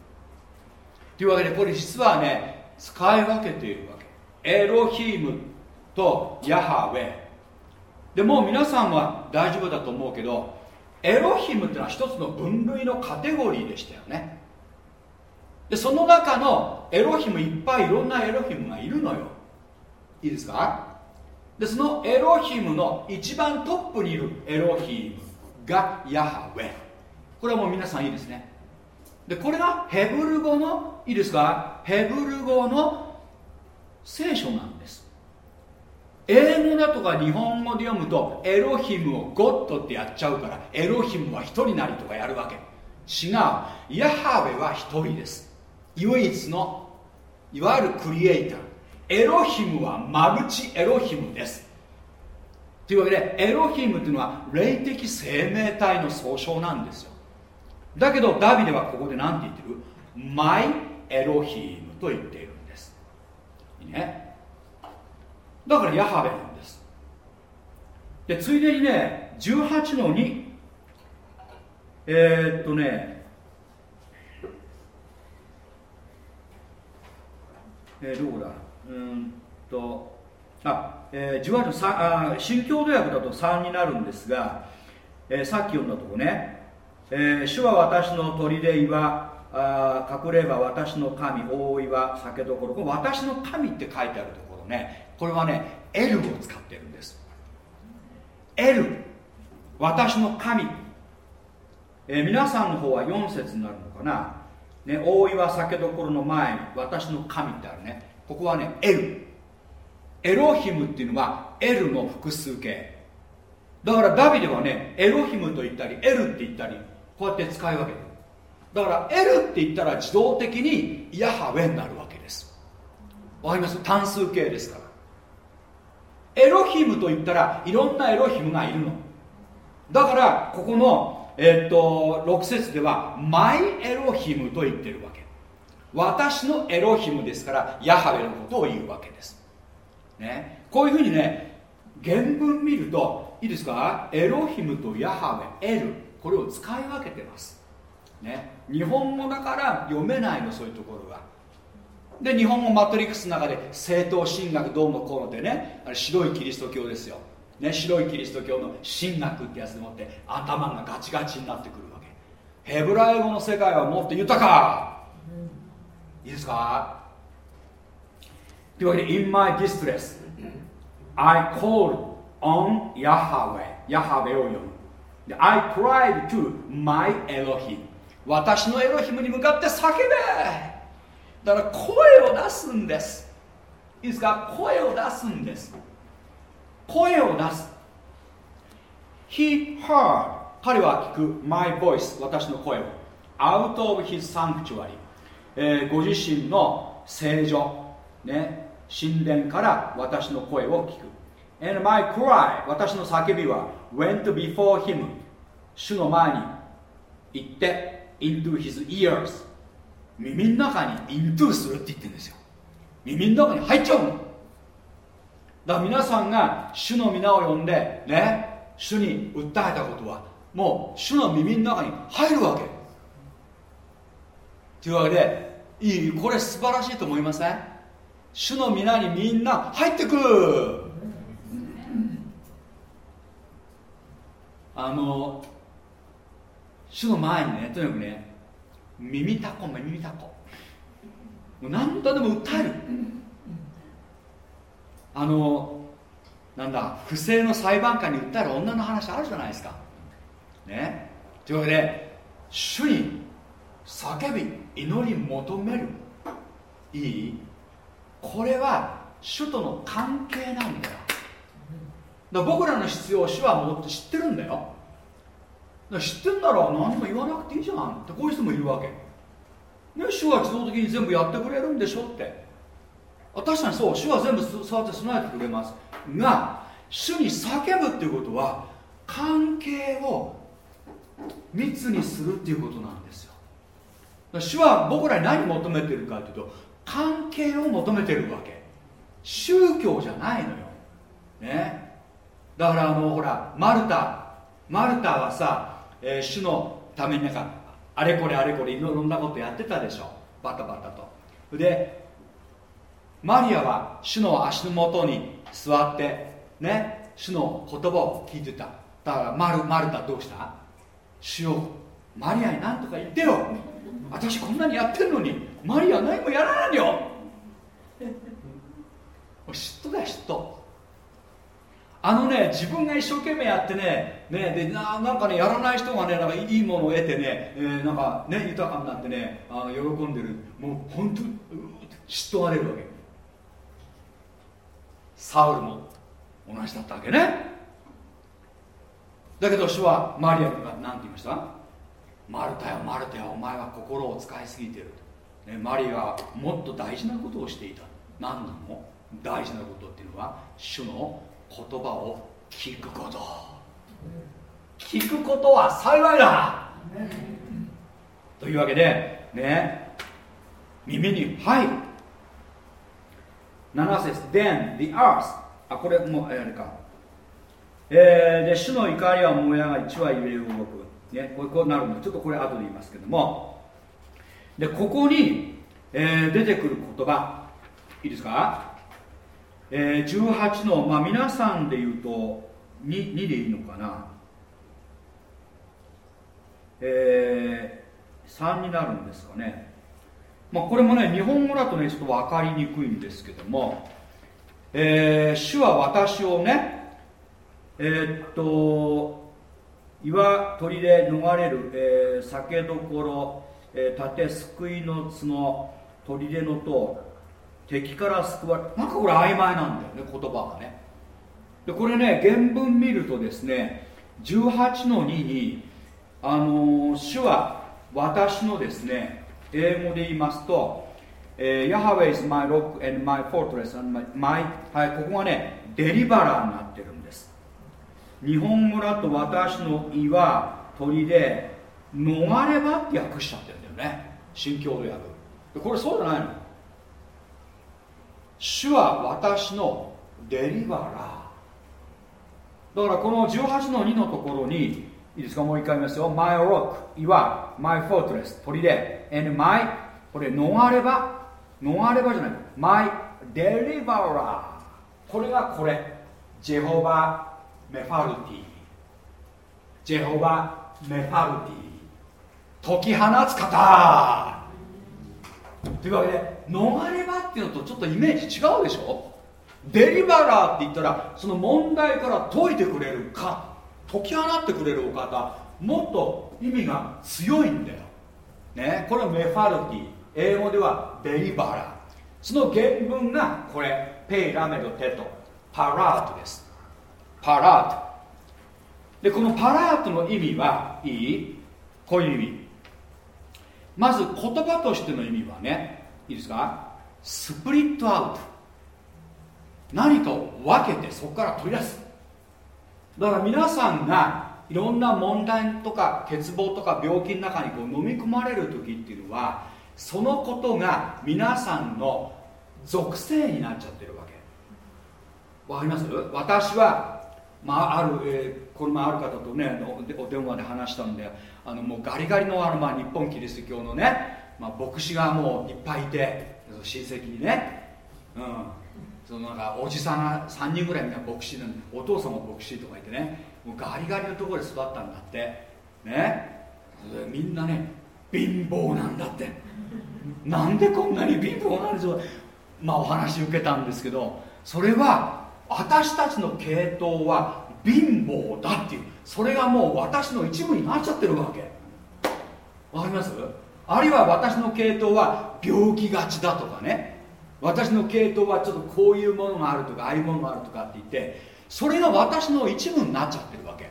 というわけでこれ実はね使い分けているわけ。エロヒムとヤハウェでもう皆さんは大丈夫だと思うけどエロヒムっていうのは一つの分類のカテゴリーでしたよね。でその中のエロヒムいっぱいいろんなエロヒムがいるのよ。いいですか？でそのエロヒムの一番トップにいるエロヒムがヤハウェ。これはもう皆さんいいですね。でこれがヘブル語のいいですか？ヘブル語の聖書なんです。英語だとか日本語で読むとエロヒムをゴッドってやっちゃうからエロヒムは一人なりとかやるわけ。違う。ヤハウェは一人です。唯一のいわゆるクリエイター。エロヒムはマルチエロヒムです。というわけでエロヒムというのは霊的生命体の総称なんですよ。だけどダビデはここで何て言ってる？マイエロヒムと言っているんです。いいね？だからヤハベなんです。でついでにね18の2えー、っとね。えー、どこだ？うんと。あ、えー、じわとあ新共同訳だと3になるんですが、えー、さっき読んだとこね、えー、主は私の砦岩あ隠れば私の神大岩酒どころ。私の神って書いてあるところね。これはね L を使ってるんです。L 私の神、え、皆さんの方は4節になるのかな、ね、大岩酒どころの前に私の神ってあるね。ここはね L エロヒムっていうのは L の複数形。だからダビデはねエロヒムと言ったり L って言ったりこうやって使い分けてる。だから L って言ったら自動的にヤハウェになるわけです。わかります？単数形ですから。エロヒムと言ったらいろんなエロヒムがいるの。だからここの、えー、っと6節ではマイエロヒムと言ってるわけ。私のエロヒムですからヤハウェのことを言うわけです。ね、こういうふうにね原文見るといいですか？エロヒムとヤハウェエルこれを使い分けてます、ね、日本語だから読めないのそういうところが。で日本語マトリックスの中で正統神学どうのこうのってねあれ白いキリスト教ですよ、ね、白いキリスト教の神学ってやつでもって頭がガチガチになってくるわけ。ヘブライ語の世界はもっと豊か。いいですか？というわけで In my distress I called on Yahweh. ヤハウェを呼ぶで I cried to my Elohim. 私のエロヒムに向かって叫べ。だから声を出すんです。いいですか声を出すんです。声を出す。He heard. 彼は聞く。My voice. 私の声を。Out of his sanctuary、えー、ご自身の聖女。ね。神殿から私の声を聞く。And my cry. 私の叫びは。Went before him. 主の前に行って。Into his ears. 耳の中に into するって言ってるんですよ。耳の中に入っちゃうの。だから皆さんが主の皆を呼んでね主に訴えたことはもう主の耳の中に入るわけ。というわけでいい？これ素晴らしいと思いません？主の皆にみんな入ってくる。あの主の前にねとにかくね耳たこ耳たこ。もう何度でも訴える。あのなんだ不正の裁判官に訴える女の話あるじゃないですか。ね。というわけで主に叫び祈り求める。いい？これは主との関係なんだよ。だ僕らの必要を主はもっと知ってるんだよ。だ知ってんなら何も言わなくていいじゃん。ってこういう人もいるわけ。ね主は自動的に全部やってくれるんでしょって。確かにそう。主は全部触って備えてくれます。が主に叫ぶっていうことは関係を密にするっていうことなんですよ。主は僕らに何求めてるかっていうと関係を求めてるわけ。宗教じゃないのよ。ね。だからあのほらマルタ。マルタはさ、えー、主のためになんかあれこれあれこれいろんなことやってたでしょ。バタバタと。でマリアは主の足のもとに座ってね主の言葉を聞いてた。だからマルマルタどうした？主よマリアに何とか言ってよ。私こんなにやってるのにマリア何もやらないよ。嫉妬だ嫉妬。あのね自分が一生懸命やってねねでななんかねやらない人がねなんかいいものを得てね、えー、なんかね豊かになってねあ喜んでる。もう本当に嫉妬が出るわけ。サウルも同じだったわけね。だけど主はマリアが何て言いました？マルタよマルタよお前は心を使いすぎてる、ね、マリアはもっと大事なことをしていた。何なの？大事なことっていうのは主の言葉を聞くこと。聞くことは幸いだというわけでね耳に入る。7節 Then the earth あこれもあれか。えー、で主の怒りは燃え上がり地は揺れ動く、ね、こうこうなるのでちょっとこれ後で言いますけども。でここに、えー、出てくる言葉。いいですか、えー、18の、まあ、皆さんで言うと 2, 2でいいのかな。えー、3になるんですかね。まあ、これもね日本語だとねちょっと分かりにくいんですけども、えー、主は私をねえー、っと岩砦逃れる、えー、酒どころ、えー、盾救いの角砦の塔敵から救われなんかこれ曖昧なんだよね言葉がね。でこれね原文見るとですね18の2にあのー、主は私のですね英語で言いますと、えー、Yahweh is my rock and my fortress and my, はい、ここがね、デリバラーになってるんです。日本語だと私の岩、鳥で、逃れ場って訳しちゃってるんだよね。新郷土訳。これそうじゃないの。主は私のデリバラー。だからこの18の2のところに、いいですか？もう一回言いますよ。My rock 岩。My fortress 砦。And my これ逃れ場。逃れ場じゃない。My deliverer これがこれ。ジェホバメファルティジェホバメファルティ解き放つ方。というわけで逃れ場っていうのとちょっとイメージ違うでしょ？デリバラーって言ったらその問題から解いてくれるか解き放ってくれるお方もっと意味が強いんだよ、ね、これはメファルティ。英語ではデリバラ。ーその原文がこれ。ペイラメドテト。パラートです。パラート。でこのパラートの意味はいい？こういう意味。まず言葉としての意味はねいいですか？スプリットアウト。何かを分けてそこから取り出す。だから皆さんがいろんな問題とか欠乏とか病気の中にこう飲み込まれる時っていうのはそのことが皆さんの属性になっちゃってるわけ。わかります？私は、まあ、ある、えー、この前ある方とねお電話で話したんであのもうガリガリのあの、まあ、日本キリスト教のね、まあ、牧師がもういっぱいいて親戚にね、うん、そのなんかおじさんが3人ぐらいみんな牧師なんお父さんも牧師とかいてねもうガリガリのところで育ったんだって。ね。みんなね貧乏なんだって。なんでこんなに貧乏なんでしょう。まあお話受けたんですけどそれは私たちの系統は貧乏だっていう。それがもう私の一部になっちゃってるわけ。わかります？あるいは私の系統は病気がちだとかね。私の系統はちょっとこういうものがあるとかああいうものがあるとかって言ってそれが私の一部になっちゃってるわけ。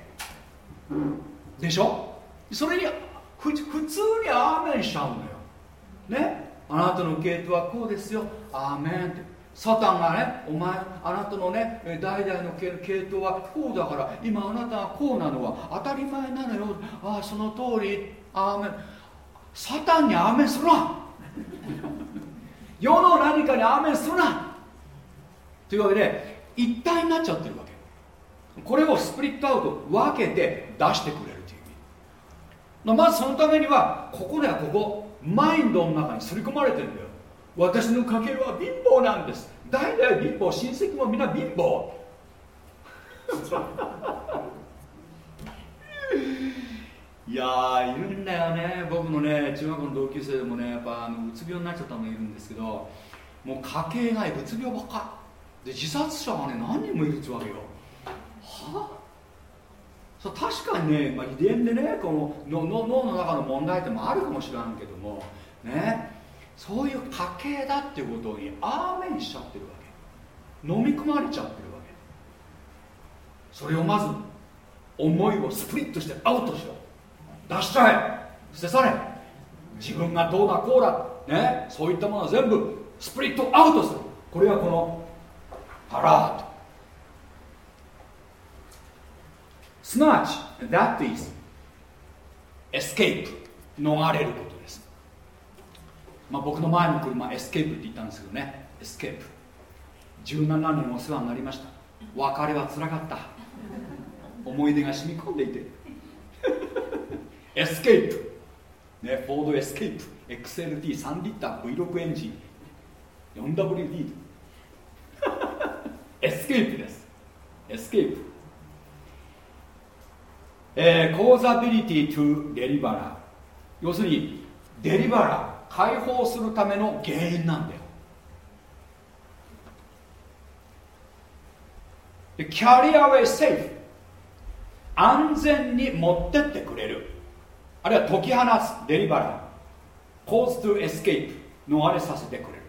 でしょ？それに普通にアーメンしちゃうのよ。ね？あなたの系統はこうですよ。アーメンって。サタンがねお前あなたのね代々の系統はこうだから今あなたがこうなのは当たり前なのよ。ああその通り。アーメン。サタンにアーメンするな。世の何かにアーメンするな。というわけで一体になっちゃってるわけ。これをスプリットアウト分けて出してくれるという意味。まずそのためにはここではここ。マインドの中に刷り込まれてるんだよ。私の家系は貧乏なんです。代々貧乏親戚もみんな貧乏。いやいるんだよね。僕のね中学校の同級生でもねやっぱあのうつ病になっちゃったのがいるんですけどもう家系がうつ病ばっか。で自殺者がね何人もいるっつうわけよ。はそう確かにね、まあ、遺伝でねこの脳の中の問題点もあるかもしれんけどもね。そういう家系だっていうことにアーメンしちゃってるわけ。飲み込まれちゃってるわけ。それをまず思いをスプリットしてアウトしろ。出しちゃえ捨て去れ。自分がどうだこうだ。ね。そういったものは全部 split out する。これがこのパラート。すなわち That is escape 逃れることです、まあ、僕の前の車エスケープって言ったんですけどね。エスケープ17年お世話になりました。別れはつらかった。思い出が染み込んでいて。エスケープ。ね、フォードエスケープ。XLT3 リッター V6 エンジン。4WD [LAUGHS] エスケープです。エスケープ。えー、 causatively to deliver 要するに deliver 解放するための原因なんだよ。 carry away safe安全に持ってってくれる。あるいは解き放つ deliver。cause to escape 逃れさせてくれる。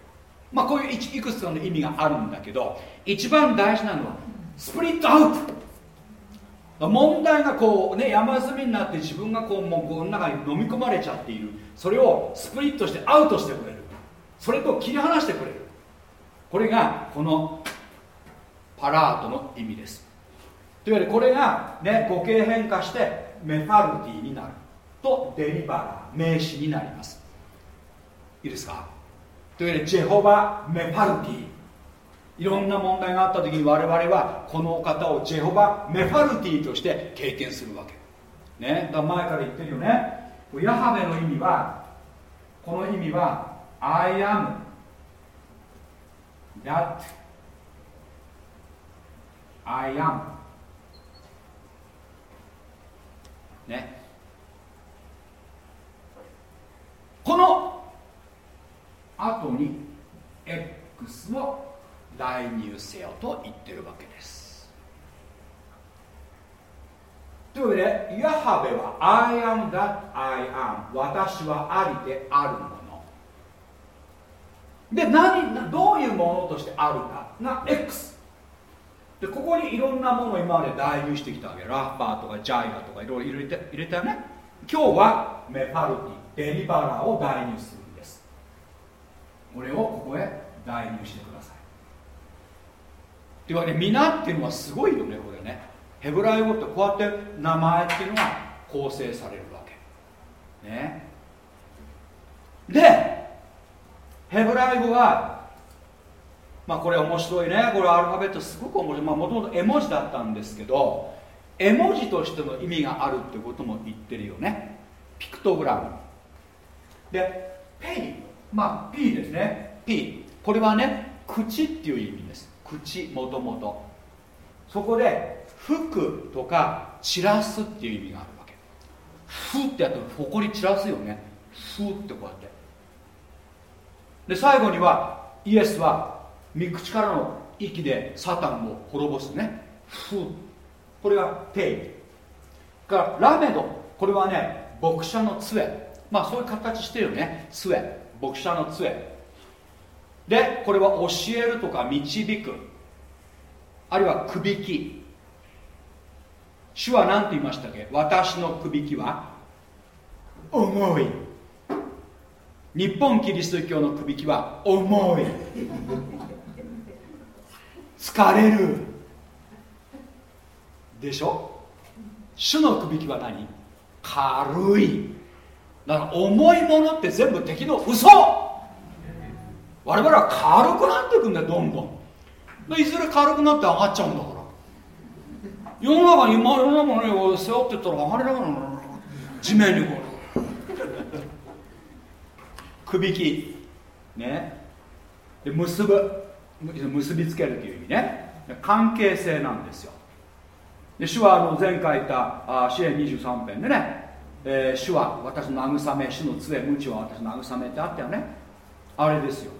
まあこういういくつかの意味があるんだけど一番大事なのは split out。問題がこうね山積みになって自分がこうもうこの中に飲み込まれちゃっている。それを split してアウトしてくれる。それと切り離してくれる。これがこのパラートの意味です。というわけでこれが、ね、語形変化してメファルティになる。とデリバラ名詞になります。いいですか？というわけでジェホバメファルティ。いろんな問題があった時に我々はこの方をジェホバ・メファルティとして経験するわけ。ね？だ前から言ってるよね。ヤハベの意味はこの意味は I am that I am ね？この後に X を代入せよと言ってるわけです。というわけでヤハベは I am that I am 私はありであるもの。で何どういうものとしてあるか。が X でここにいろんなものを今まで代入してきたわけ。ラッパーとかジャイアとかいろいろ入れて入れたよね。今日はメファルティ。デリバラーを代入するんです。これをここへ代入してください。というわけで皆っていうのはすごいよねこれね。ヘブライ語ってこうやって名前っていうのが構成されるわけ。ね。でヘブライ語はまあこれ面白いね。これアルファベットすごく面白い。まあもともと絵文字だったんですけど絵文字としての意味があるってことも言ってるよね。ピクトグラム。でペイまあ P ですね。P これはね口っていう意味です。口もともとそこで吹くとか散らすっていう意味があるわけ。ふってやったらほこり散らすよね。ふってこうやって。で最後にはイエスは御口からの息でサタンを滅ぼすね。ふこれがペイ。からラメド。これはね牧者の杖。まあそういう形してるよね杖牧者の杖でこれは教えるとか導く。あるいはくびき。主は何て言いましたっけ？私のくびきは？重い。日本キリスト教のくびきは？重い。疲れる。でしょ？主のくびきは何？軽いだから重いものって全部敵の嘘。我々は軽くなっていくんだよどんどん。いずれ軽くなって上がっちゃうんだから。世の中に今世の中ね背負ってったら上がれなくなる地面にこう。くびきね。で結ぶ。結びつけるという意味ね。関係性なんですよ。で主はあの前回言った支援23編でね、えー、主は私の慰め主の杖無知は私の慰めってあったよね。あれですよ。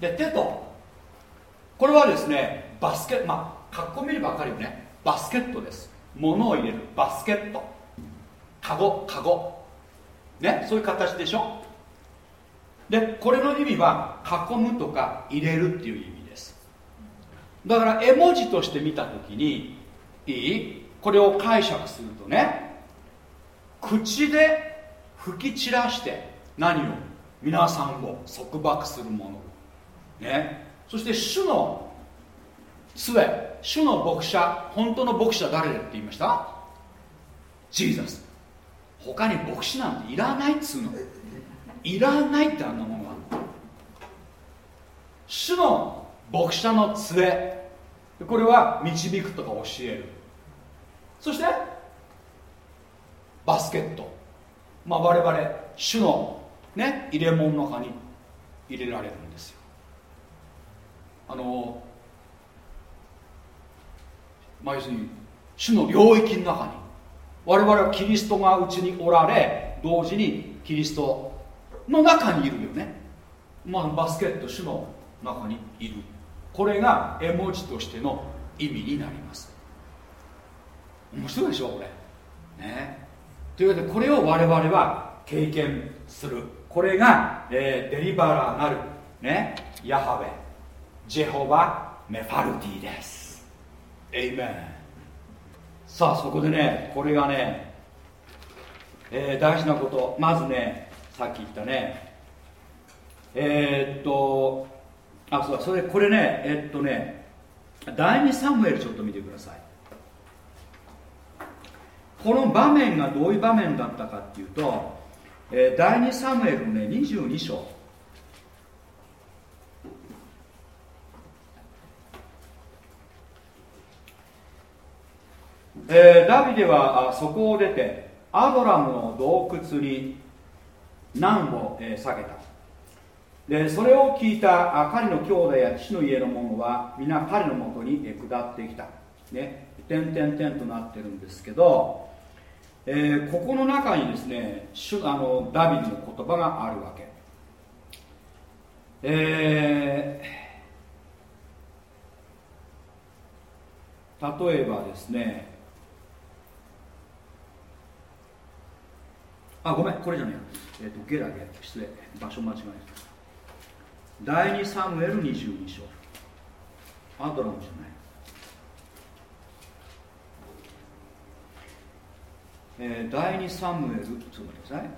で手とこれはですねバスケまあかっこ見れば分かるよね。バスケットです。物を入れる。バスケット。カゴカゴ。ねそういう形でしょ。でこれの意味は囲むとか入れるっていう意味です。だから絵文字として見た時にいい？これを解釈するとね口で吹き散らして何を？皆さんを束縛するもの。ね。そして主の杖。主の牧者。本当の牧者誰って言いました？ジーザス。他に牧師なんていらないっつうの。いらないってあんなものは主の牧者の杖。これは導くとか教える。そしてバスケット。まあ我々主のね入れ物の中に入れられるんですよ。あのまあ要するに主の領域の中に我々はキリストがうちにおられ同時にキリストの中にいるよね、まあ、バスケット主の中にいる。これが絵文字としての意味になります。面白いでしょこれ。ね。というわけでこれを我々は経験する。これが、えー、デリバラーなるねヤハウェジェホバメファルティです。エイメンさあそこでねこれがね、えー、大事なこと。まずねさっき言ったね。えー、っとあそうだそれこれねえー、っとね第2サムエルちょっと見てくださいこの場面がどういう場面だったかっていうと、えー、第2サムエルのね22章。えー、ダビデはそこを出てアドラムの洞窟に難を、えー、避けた。でそれを聞いた彼の兄弟や父の家の者は皆彼のもとに下ってきた。ね。点々点となってるんですけど、えー、ここの中にですねあのダビデの言葉があるわけ。え例えばですねあごめんこれじゃねええっ、ー、とゲラゲラ失礼。場所間違えた。第2サムエル22章。アドラムじゃない。えー、第2サムエルちょっと待ってください。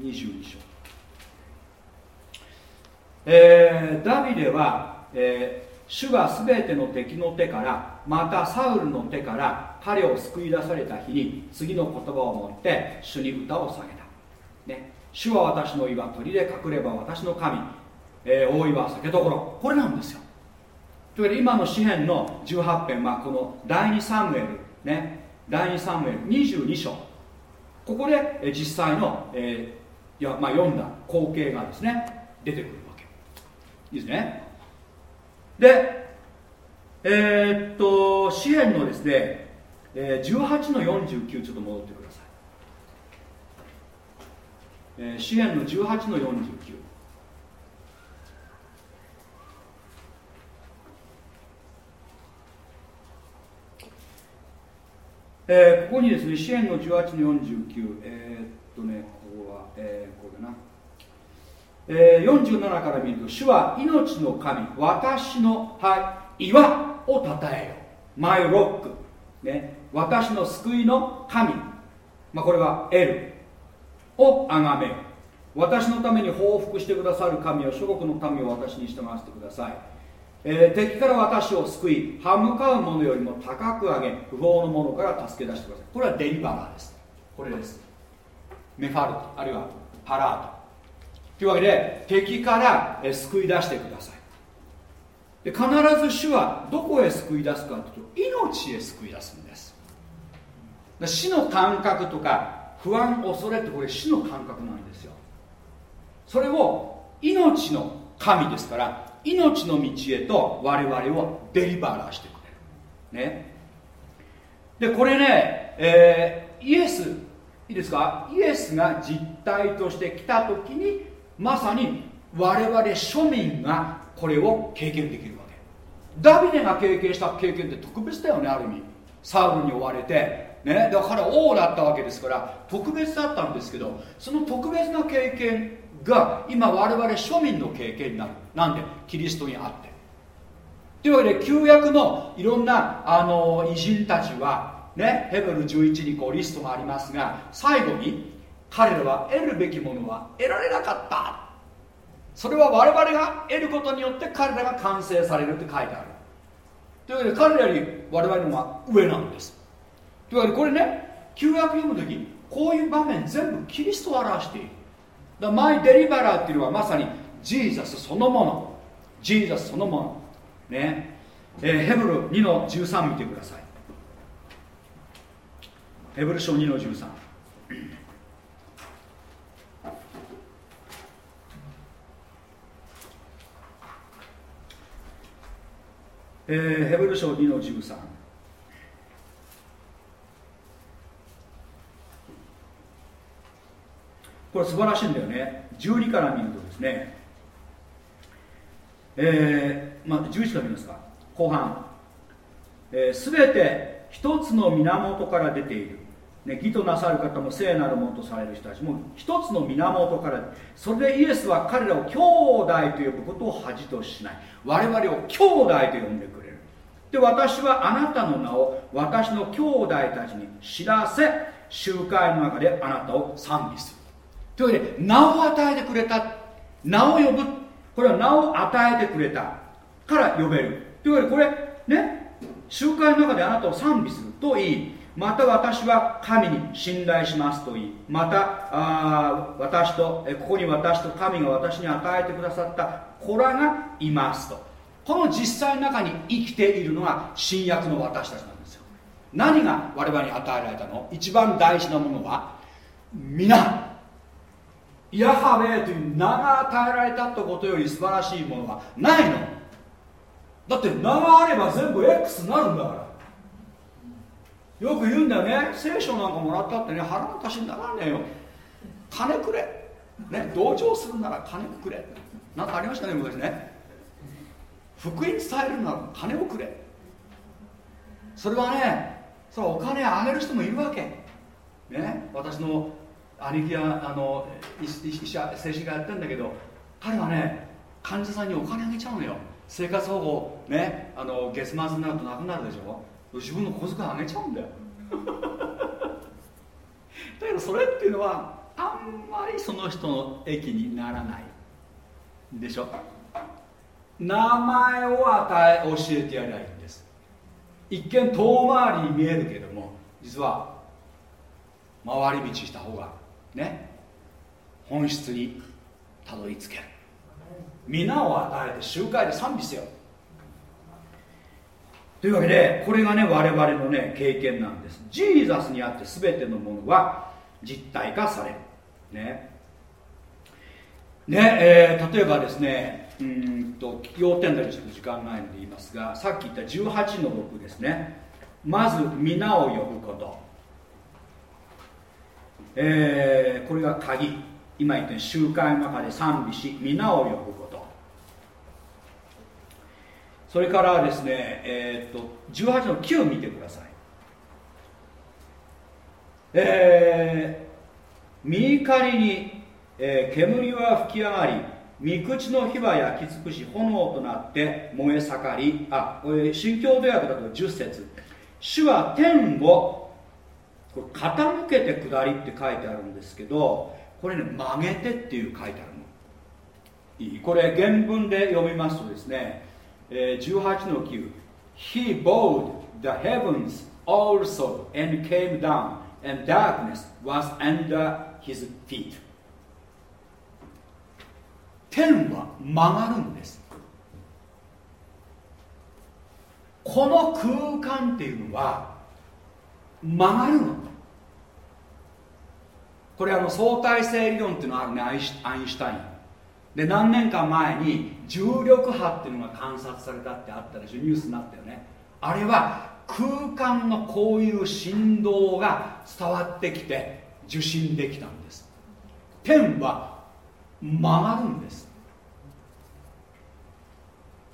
22章。えー、ダビデは、えー、主が全ての敵の手からまたサウルの手から彼を救い出された日に次の言葉を持って主に歌を下げた、ね、主は私の岩取で隠れば私の神、えー、大岩酒どころ。これなんですよ。というわけで今の詩篇の18編はこの第2サムエルね。第2サムエル22章。ここで実際の、えー、いやまあ、読んだ光景がですね出てくるわけ。いいですね。でえー、っと詩篇のですね、えー、18の49ちょっと戻ってください、えー、詩篇の18の49えー、ここにですね、支援の18の49、えー、っとね、ここは、えー、ここだな、えー、47から見ると、主は命の神、私の、はい、岩をたたえよ。マイロック、ね、私の救いの神、まあ、これはエルをあがめよ。私のために報復してくださる神を諸国の民を私に従わせてください。えー、敵から私を救い歯向かう者よりも高く上げ不法の者から助け出してください。これはデリバラーです。これです。メファルトあるいはパラート。というわけで敵から、救い出してください。で必ず主はどこへ救い出すかというと命へ救い出すんです。死の感覚とか不安恐れってこれ死の感覚なんですよ。それを命の神ですから命の道へと我々をデリバーしてくれる。ね。でこれね、えー、イエスいいですか？イエスが実体として来た時にまさに我々庶民がこれを経験できるわけ。ダビデが経験した経験って特別だよねある意味。サウルに追われて。ね、だから王だったわけですから特別だったんですけどその特別な経験が今我々庶民の経験になる。なんで？キリストにあって。というわけで旧約のいろんなあの偉人たちはねヘブル11にこうリストがありますが最後に彼らは得るべきものは得られなかった。それは我々が得ることによって彼らが完成されるって書いてある。というわけで彼らより我々のは上なんです。というわけでこれね旧約読む時こういう場面全部キリストを表している。だマイ・デリバラーっていうのはまさにジーザスそのもの。ジーザスそのもの。ね。えー、ヘブル2の13見てください。ヘブル書2の13えー、ヘブル書2の13これ素晴らしいんだよね。12から見るとですね。えー、まあ11から見ますか。後半。すべ、えー、て一つの源から出ている、ね、義となさる方も聖なるものとされる人たちも一つの源からそれでイエスは彼らを兄弟と呼ぶことを恥としない。我々を兄弟と呼んでくれる。で私はあなたの名を私の兄弟たちに知らせ集会の中であなたを賛美する。というわけで名を与えてくれた。名を呼ぶ。これは名を与えてくれた。から呼べる。というわけでこれね集会の中であなたを賛美するといい。また私は神に信頼しますといい。またあ私とここに私と神が私に与えてくださった。子らがいますと。この実際の中に生きているのが新約の私たちなんですよ。何が我々に与えられたの？一番大事なものは皆。ヤハウェという名が与えられたってことより素晴らしいものはないの。だって名があれば全部 X になるんだから。よく言うんだよね。聖書なんかもらったってね腹の足しにならねえよ。金くれ。ね同情するなら金くれ。なんかありましたね昔ね。福音伝えるなら金をくれ。それはねそれお金あげる人もいるわけ。ね私の兄貴やあの医者精神科やってんだけど彼はね患者さんにお金あげちゃうのよ。生活保護ねあの月末になるとなくなるでしょ。自分の小遣いあげちゃうんだよ。[LAUGHS] だけどそれっていうのはあんまりその人の益にならないでしょ。名前を与え教えてやりゃいいんです。一見遠回りに見えるけども実は回り道した方がね本質にたどり着ける。皆を与えて集会で賛美せよ。というわけでこれがね我々のね経験なんです。ジーザスにあって全てのものは実体化される。ね。ね、えー、例えばですねうんと要点だけちょっと時間ないので言いますがさっき言った18の6ですね。まず皆を呼ぶこと、えー、これが鍵。今言ったように集会の中で賛美し皆を呼ぶこと。それからですね、えー、っと18の9見てください。えー、右怒りに、えー、煙は吹き上がり御口の火は焼き尽くし炎となって燃え盛り。あこれ新共同訳だと10節。主は天をこれ傾けて下りって書いてあるんですけどこれね曲げてっていう書いてあるの。これ原文で読みますとですね、えー、18の9 He bowed the heavens also and came down and darkness was under his feet. 天は曲がるんです。この空間っていうのは曲がるの。これあの相対性理論っていうのがあるねアインシュタイン。で何年か前に重力波っていうのが観察されたってあったでしょニュースになったよね。あれは空間のこういう振動が伝わってきて受信できたんです。天は曲がるんです。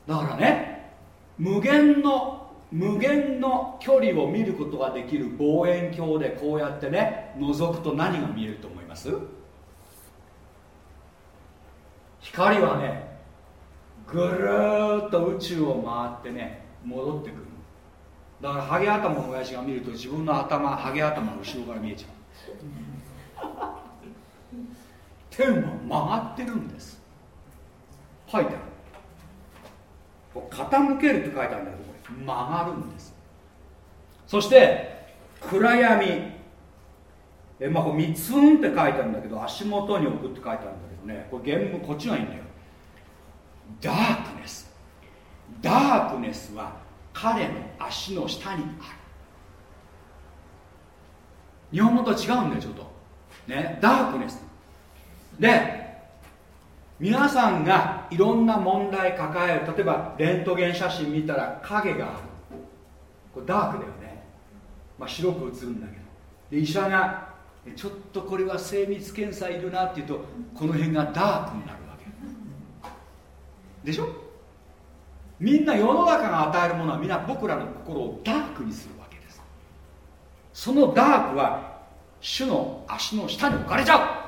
だからね無限の無限の距離を見ることができる望遠鏡でこうやってね覗くと何が見えると思います？光はねぐるーっと宇宙を回ってね戻ってくるだからハゲ頭の親父が見ると自分の頭ハゲ頭の後ろから見えちゃう。天は曲がってるんです。書いてある。傾けるって書いてあるんだけど。曲がるんです。そして暗闇。えまあこれ三つんって書いてあるんだけど足元に置くって書いてあるんだけどね。これ原文こっちがいいんだよ。ダークネス。ダークネスは彼の足の下にある。日本語と違うんだよちょっと。ね。ダークネス。で皆さんがいろんな問題抱える例えばレントゲン写真見たら影がある。これダークだよね、まあ、白く映るんだけど。で医者がちょっとこれは精密検査いるなっていうとこの辺がダークになるわけ。でしょ？みんな世の中が与えるものはみんな僕らの心をダークにするわけです。そのダークは主の足の下に置かれちゃう。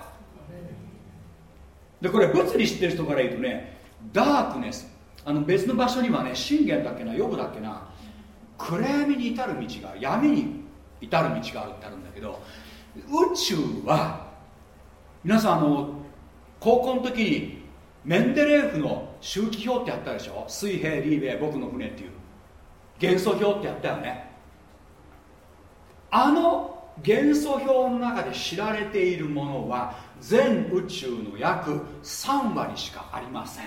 でこれ物理知ってる人から言うとねダークネスあの別の場所にはね信玄だっけな予部だっけな暗闇に至る道が闇に至る道があるってあるんだけど宇宙は皆さんあの高校の時にメンデレーフの周期表ってやったでしょ？水平リーベイ僕の船っていう。元素表ってやったよね。あの元素表の中で知られているものは全宇宙の約3割しかありません。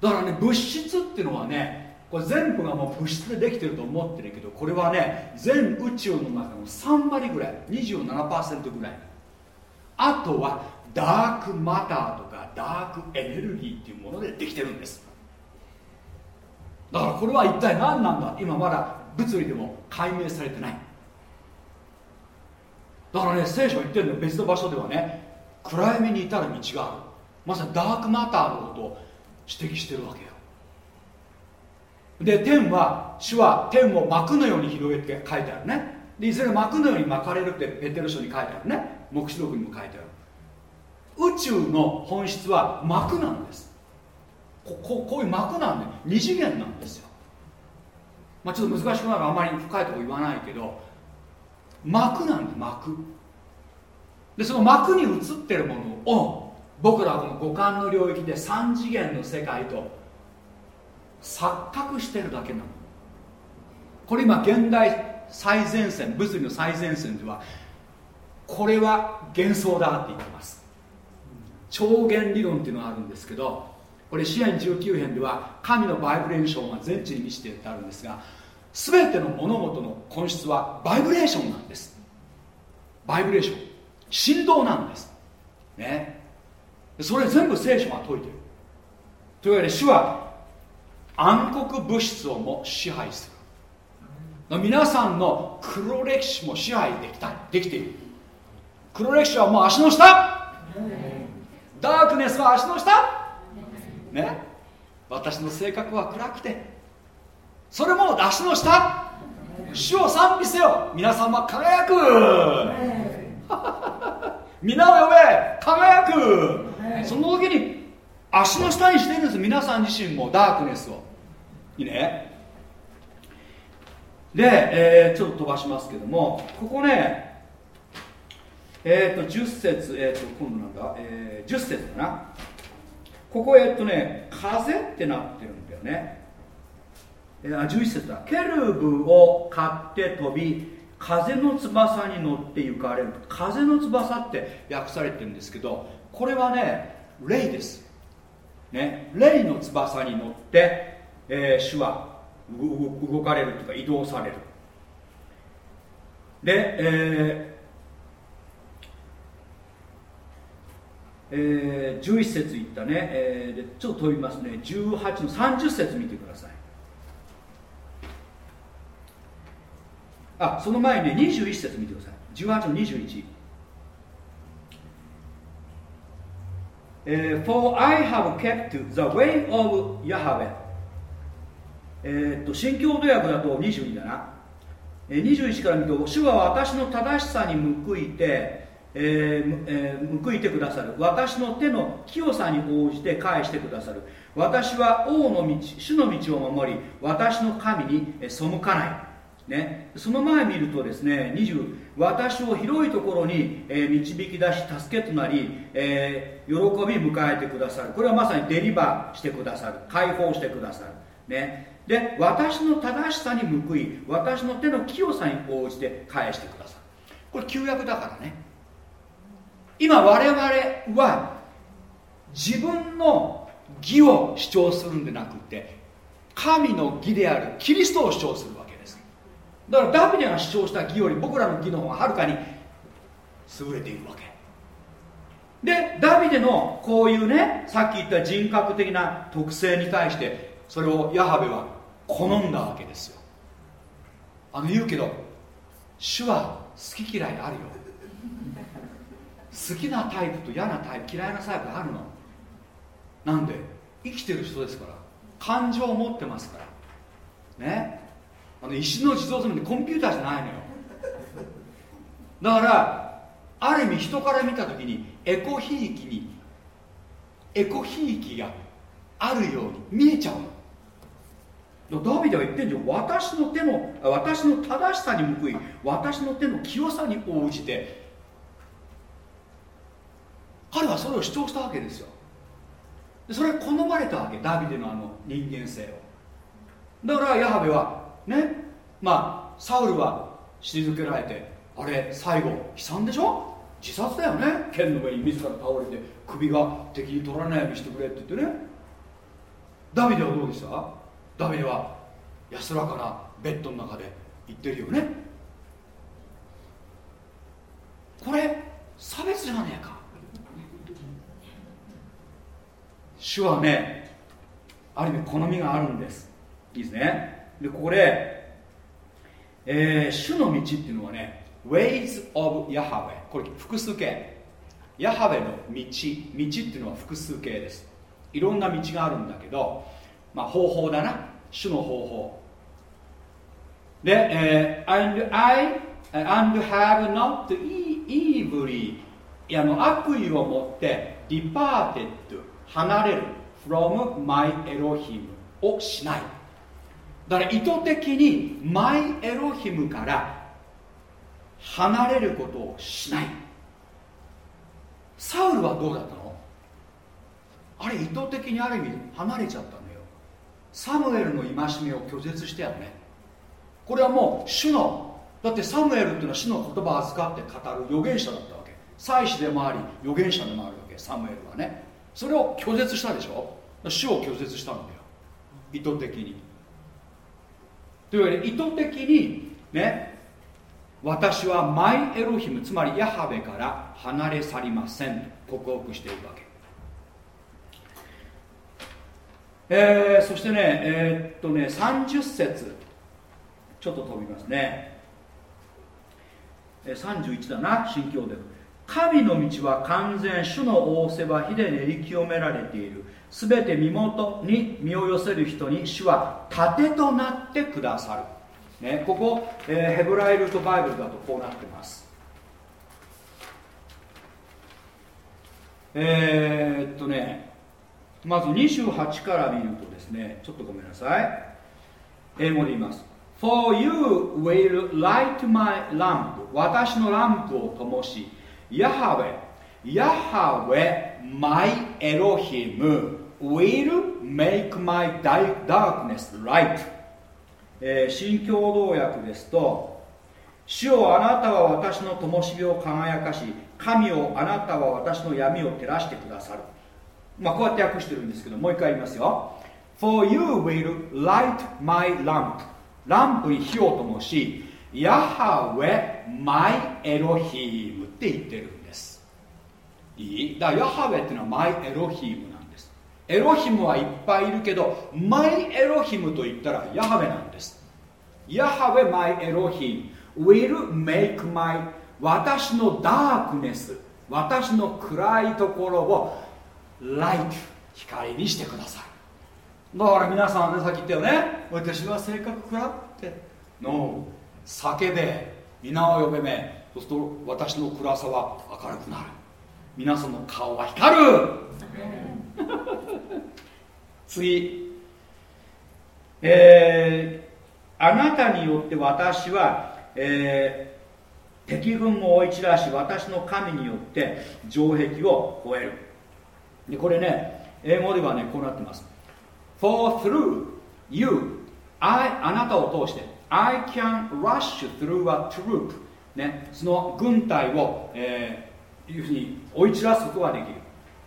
だからね物質っていうのはねこれ全部がもう物質でできてると思ってるけどこれはね全宇宙の中の3割ぐらい27%ぐらい。あとはダークマターとかダークエネルギーっていうものでできてるんです。だからこれは一体何なんだ？今まだ物理でも解明されてない。だからね聖書言ってるの別の場所ではね暗闇に至る道がある。まさにダークマターのことを指摘してるわけよ。で天は主は天を幕のように広げて書いてあるね。でいずれ幕のように巻かれるってペテロ書に書いてあるね。黙示録にも書いてある。宇宙の本質は膜なんです。こここういう膜なんで二次元なんですよ。まあちょっと難しくなるあまり深いとこ言わないけど膜なんで膜。でその膜に映ってるものを僕らはこの五感の領域で三次元の世界と錯覚してるだけなの。これ今現代最前線物理の最前線ではこれは幻想だって言ってます。超弦理論っていうのがあるんですけどこれ支援19編では神のバイブレーションは全地に満ちてってあるんですが全ての物事の本質はバイブレーションなんです。バイブレーション。振動なんです。ね。それ全部聖書が説いてる。というわけで主は暗黒物質をも支配する。皆さんの黒歴史も支配できたできている。黒歴史はもう足の下。ダークネスは足の下。ね。私の性格は暗くてそれも足の下主を賛美せよ。皆さんは輝く皆を呼べ。輝く。その時に足の下にしてるんです。皆さん自身も。ダークネスを。いいね。で、えー、ちょっと飛ばしますけども。ここねえっ、ー、と10節えっ、ー、と今度なんだ、えー、10節かな。ここえっとね風ってなってるんだよね、11節だ。ケルブを買って飛び風の翼に乗って行かれる。風の翼って訳されてるんですけどこれはね霊です。ね霊の翼に乗って、えー、主は動かれるというか移動される。で、えーえー、11節いったね、えー、ちょっと飛びますね。18の30節見てください。あその前に、ね、21節見てください。18の21えー、For I have kept the way of Yahweh え、っと新共同訳だと22だな、21から見ると主は私の正しさに報いて、えーえー、報いてくださる。私の手の清さに応じて返してくださる。私は王の道主の道を守り私の神に背かない。ね、その前見るとですね20私を広いところに、え、導き出し助けとなり、えー、喜び迎えてくださる。これはまさにデリバーしてくださる。解放してくださる、ね、で私の正しさに報い私の手の清さに応じて返してくださる。これ旧約だからね。今我々は自分の義を主張するんでなくて神の義であるキリストを主張するわだからダビデが主張した義より僕らの義の方がはるかに優れているわけ。でダビデのこういうねさっき言った人格的な特性に対してそれをヤハベは好んだわけですよ。あの言うけど主は好き嫌いあるよ。好きなタイプと嫌なタイプ嫌いなタイプあるの。なんで生きてる人ですから。感情を持ってますから。ね。あの石の地蔵するんでコンピューターじゃないのよ。だからある意味人から見た時にエコひいきにエコひいきがあるように見えちゃうの。ダビデは言ってんじゃん。私の手の私の正しさに報い私の手の清さに応じて彼はそれを主張したわけですよ。それは好まれたわけダビデのあの人間性を。だからヤハベはね。まあサウルは退けられてあれ最後悲惨でしょ？自殺だよね。剣の上に自ら倒れて首が敵に取らないようにしてくれって言ってね。ダビデはどうでした？ダビデは安らかなベッドの中で言ってるよね。これ差別じゃねえか。主はねある意味好みがあるんです。いいですねでここで、えー、主の道っていうのはね ways of Yahweh これ複数形。ヤハウェの道。道っていうのは複数形です。いろんな道があるんだけどまあ方法だな。主の方法。で、えー、and I and have not evilly あの悪意を持って departed 離れる。from my Elohim をしない。だから意図的にマイエロヒムから離れることをしない。サウルはどうだったの？あれ意図的にある意味離れちゃったのよ。サムエルの戒めを拒絶してやるね。これはもう主のだってサムエルっていうのは主の言葉を預かって語る預言者だったわけ。祭司でもあり預言者でもあるわけサムエルはね。それを拒絶したでしょ？主を拒絶したんだよ。意図的に。というわけで意図的にね私はマイエロヒムつまりヤハベから離れ去りませんと告白しているわけ。えー、そしてねえー、っとね30節ちょっと飛びますね、えー、31だな新教で神の道は完全主の仰せは火で練り清められている。すべて身元に身を寄せる人に主は盾となってくださる、ね、ここ、えー、ヘブライルとバイブルだとこうなってます。えー、っとねまず28から見るとですねちょっとごめんなさい。英語で言います。For you will light my lamp. 私のランプを灯しヤハウェヤハウェ my Elohim will make my darkness light、えー、新共同訳ですと主よあなたは私の灯火を輝かし神をあなたは私の闇を照らしてくださる。まあこうやって訳してるんですけどもう一回言いますよ。For you will light my lamp. ランプに火を灯しヤハウェマイエロヒームって言ってるんです。いい？だからヤハウェっていうのはマイエロヒームエロヒムはいっぱいいるけどマイエロヒムと言ったらヤハウェなんです。ヤハウェマイエロヒム。Will make my 私のダークネス私の暗いところをライト光にしてください。だから皆さんねさっき言ったよね。私は性格暗って。の叫べ皆を呼べめ。そうすると私の暗さは明るくなる。皆さんの顔は光る。次。えー、あなたによって私は、えー、敵軍を追い散らし私の神によって城壁を越える。でこれね英語ではねこうなってます。For through you I あなたを通して I can rush through a troop. ね、その軍隊を、えー、いうふうに追い散らすことができる。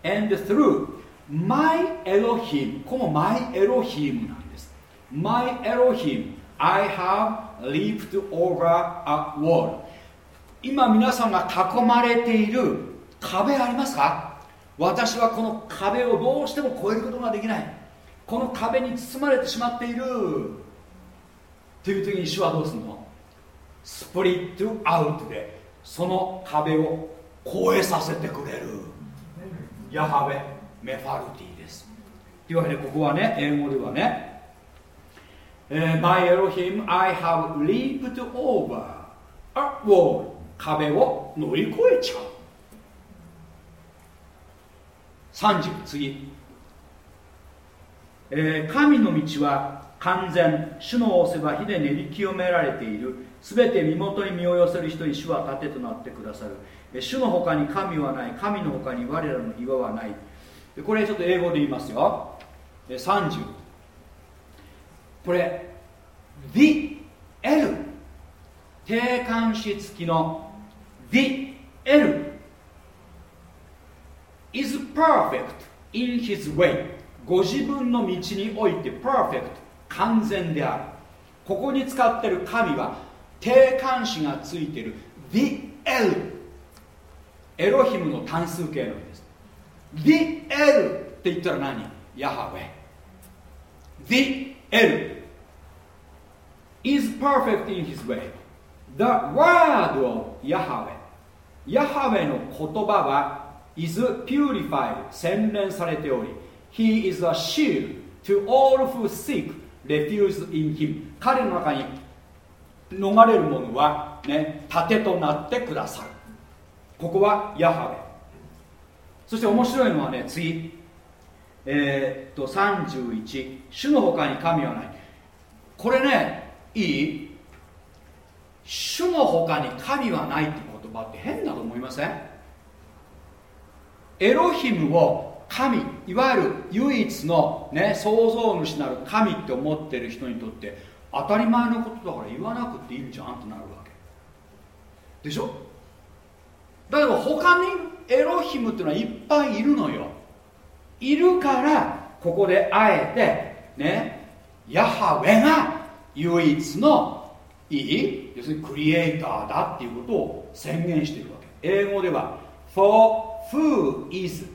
And through my Elohim この my Elohim なんです。My Elohim I have leaped over a wall 今皆さんが囲まれている壁ありますか？私はこの壁をどうしても越えることができない。この壁に包まれてしまっている。という時に主はどうするの？スプリットアウトでその壁を越えさせてくれる。ヤハウェ。メファルティです。というわけでここはね英語ではね、えー、My Elohim I have leaped over a wall 壁を乗り越えちゃう。30次、えー、神の道は完全主の仰せば火で練り清められている。すべて身元に身を寄せる人に主は盾となってくださる、えー、主の他に神はない。神の他に我らの岩はない。これちょっと英語で言いますよ、30これ The L 定冠詞付きの The L is perfect in his way ご自分の道において perfect 完全である。ここに使ってる神は定冠詞がついてる。The L エロヒムの単数形の意味です。The L って言ったら何ヤハウェ The L is perfect in his way The word of ヤハウェヤハウェの言葉は is purified 洗練されており He is a shield to all who seek refuse in him 彼の中に逃れる者はね盾となってくださるここはヤハウェそして面白いのはね次。えー、っと31主の他に神はない。これねいい？主の他に神はないって言葉って変だと思いません？エロヒムを神いわゆる唯一の、ね、創造主なる神って思ってる人にとって当たり前のことだから言わなくていいんじゃんってなるわけ。でしょ？だけど他にエロヒムっていうのはいっぱいいるのよ。いるからここであえてねヤハウェが唯一のいい要するにクリエイターだっていうことを宣言しているわけ。英語では For who is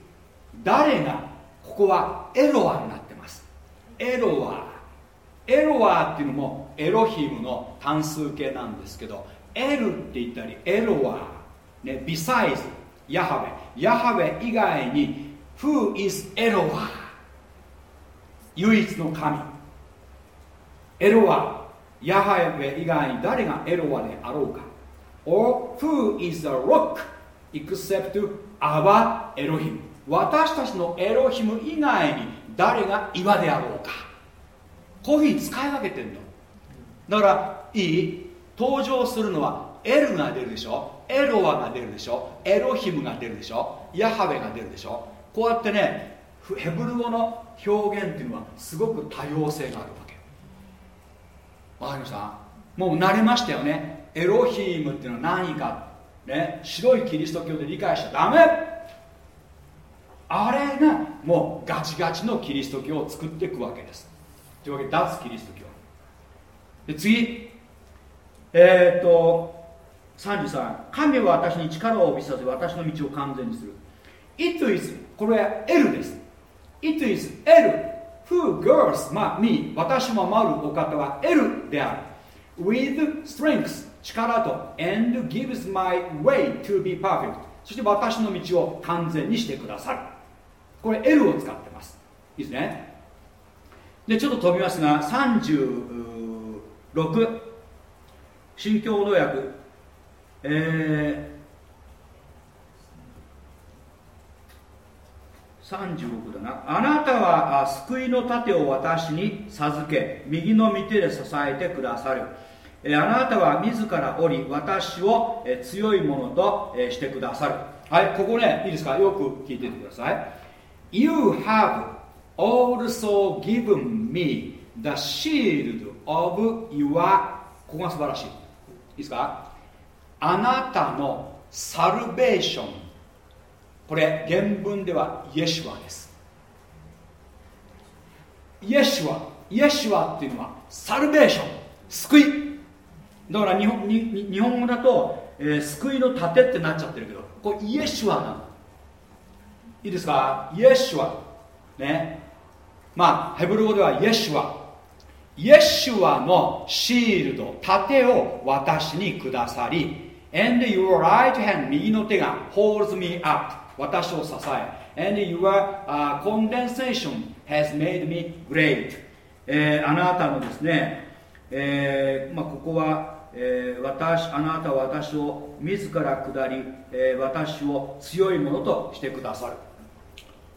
誰がここはエロワになってます。エロワ。エロワっていうのもエロヒムの単数形なんですけどエルって言ったりエロワ。ね besides ヤハウェヤハウェ以外に Who is エロワ唯一の神。エロワヤハウェ以外に誰がエロワであろうか。Or who is a rock except our エロヒム私たちのエロヒム以外に誰が岩であろうか。こういうふうに使い分けてんの。だからいい？登場するのはエルが出るでしょ。エロワが出るでしょ？エロヒムが出るでしょ？ヤハウェが出るでしょ？こうやってねヘブル語の表現っていうのはすごく多様性があるわけ。わかりました？もう慣れましたよね。エロヒムっていうのは何かね白いキリスト教で理解しちゃダメ。あれがもうガチガチのキリスト教を作っていくわけです。というわけで脱キリスト教。で次。えー、と33神は私に力を帯びさせ私の道を完全にする。It is これは L です。It is L who girls まあ me 私も守るお方は L である。With strength 力と and gives my way to be perfect そして私の道を完全にしてくださる。これ L を使ってます。いいですね？でちょっと飛びますが36新共同訳。えー、36だな。あなたは救いの盾を私に授け右の御手で支えてくださる。あなたは自らおり私を強いものとしてくださる。はいここねいいですか？よく聞いててください。You have also given me the shield of your ここが素晴らしい。いいですか？あなたのサルベーション。これ原文ではイエシュアです。イエシュア。イエシュアっていうのはサルベーション。救い。だから日本日本語だと、えー、救いの盾ってなっちゃってるけどこれイエシュアなの。いいですか？イエシュア。ね。まあヘブル語ではイエシュア。イエシュアのシールド盾を私にくださり and your right hand 右の手が holds me up 私を支え。And your、uh, condensation has made me great、えー、あなたのですね、えーまあ、ここはえー、私あなたは私を自ら下り、えー、私を強いものとしてくださ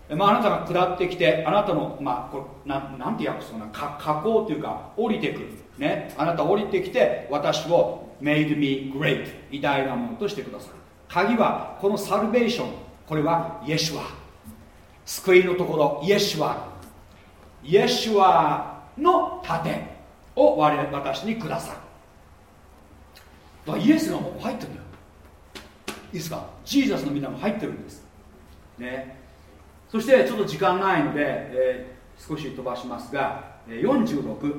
る、まあ、あなたが下ってきてあなたの、まあ、これななんて訳すのか加工というか降りてくる、ね、あなた降りてきて私を made me great. 偉大なものとしてくださる鍵はこのサルベーション。これはイエシュア。救いのところイエシュア。イエシュアの盾を我々私にくださるだイエスがもう入ってるんだよ。いいですか？ジーザスのみんなも入ってるんです。ね。そしてちょっと時間ないので、えー、少し飛ばしますが46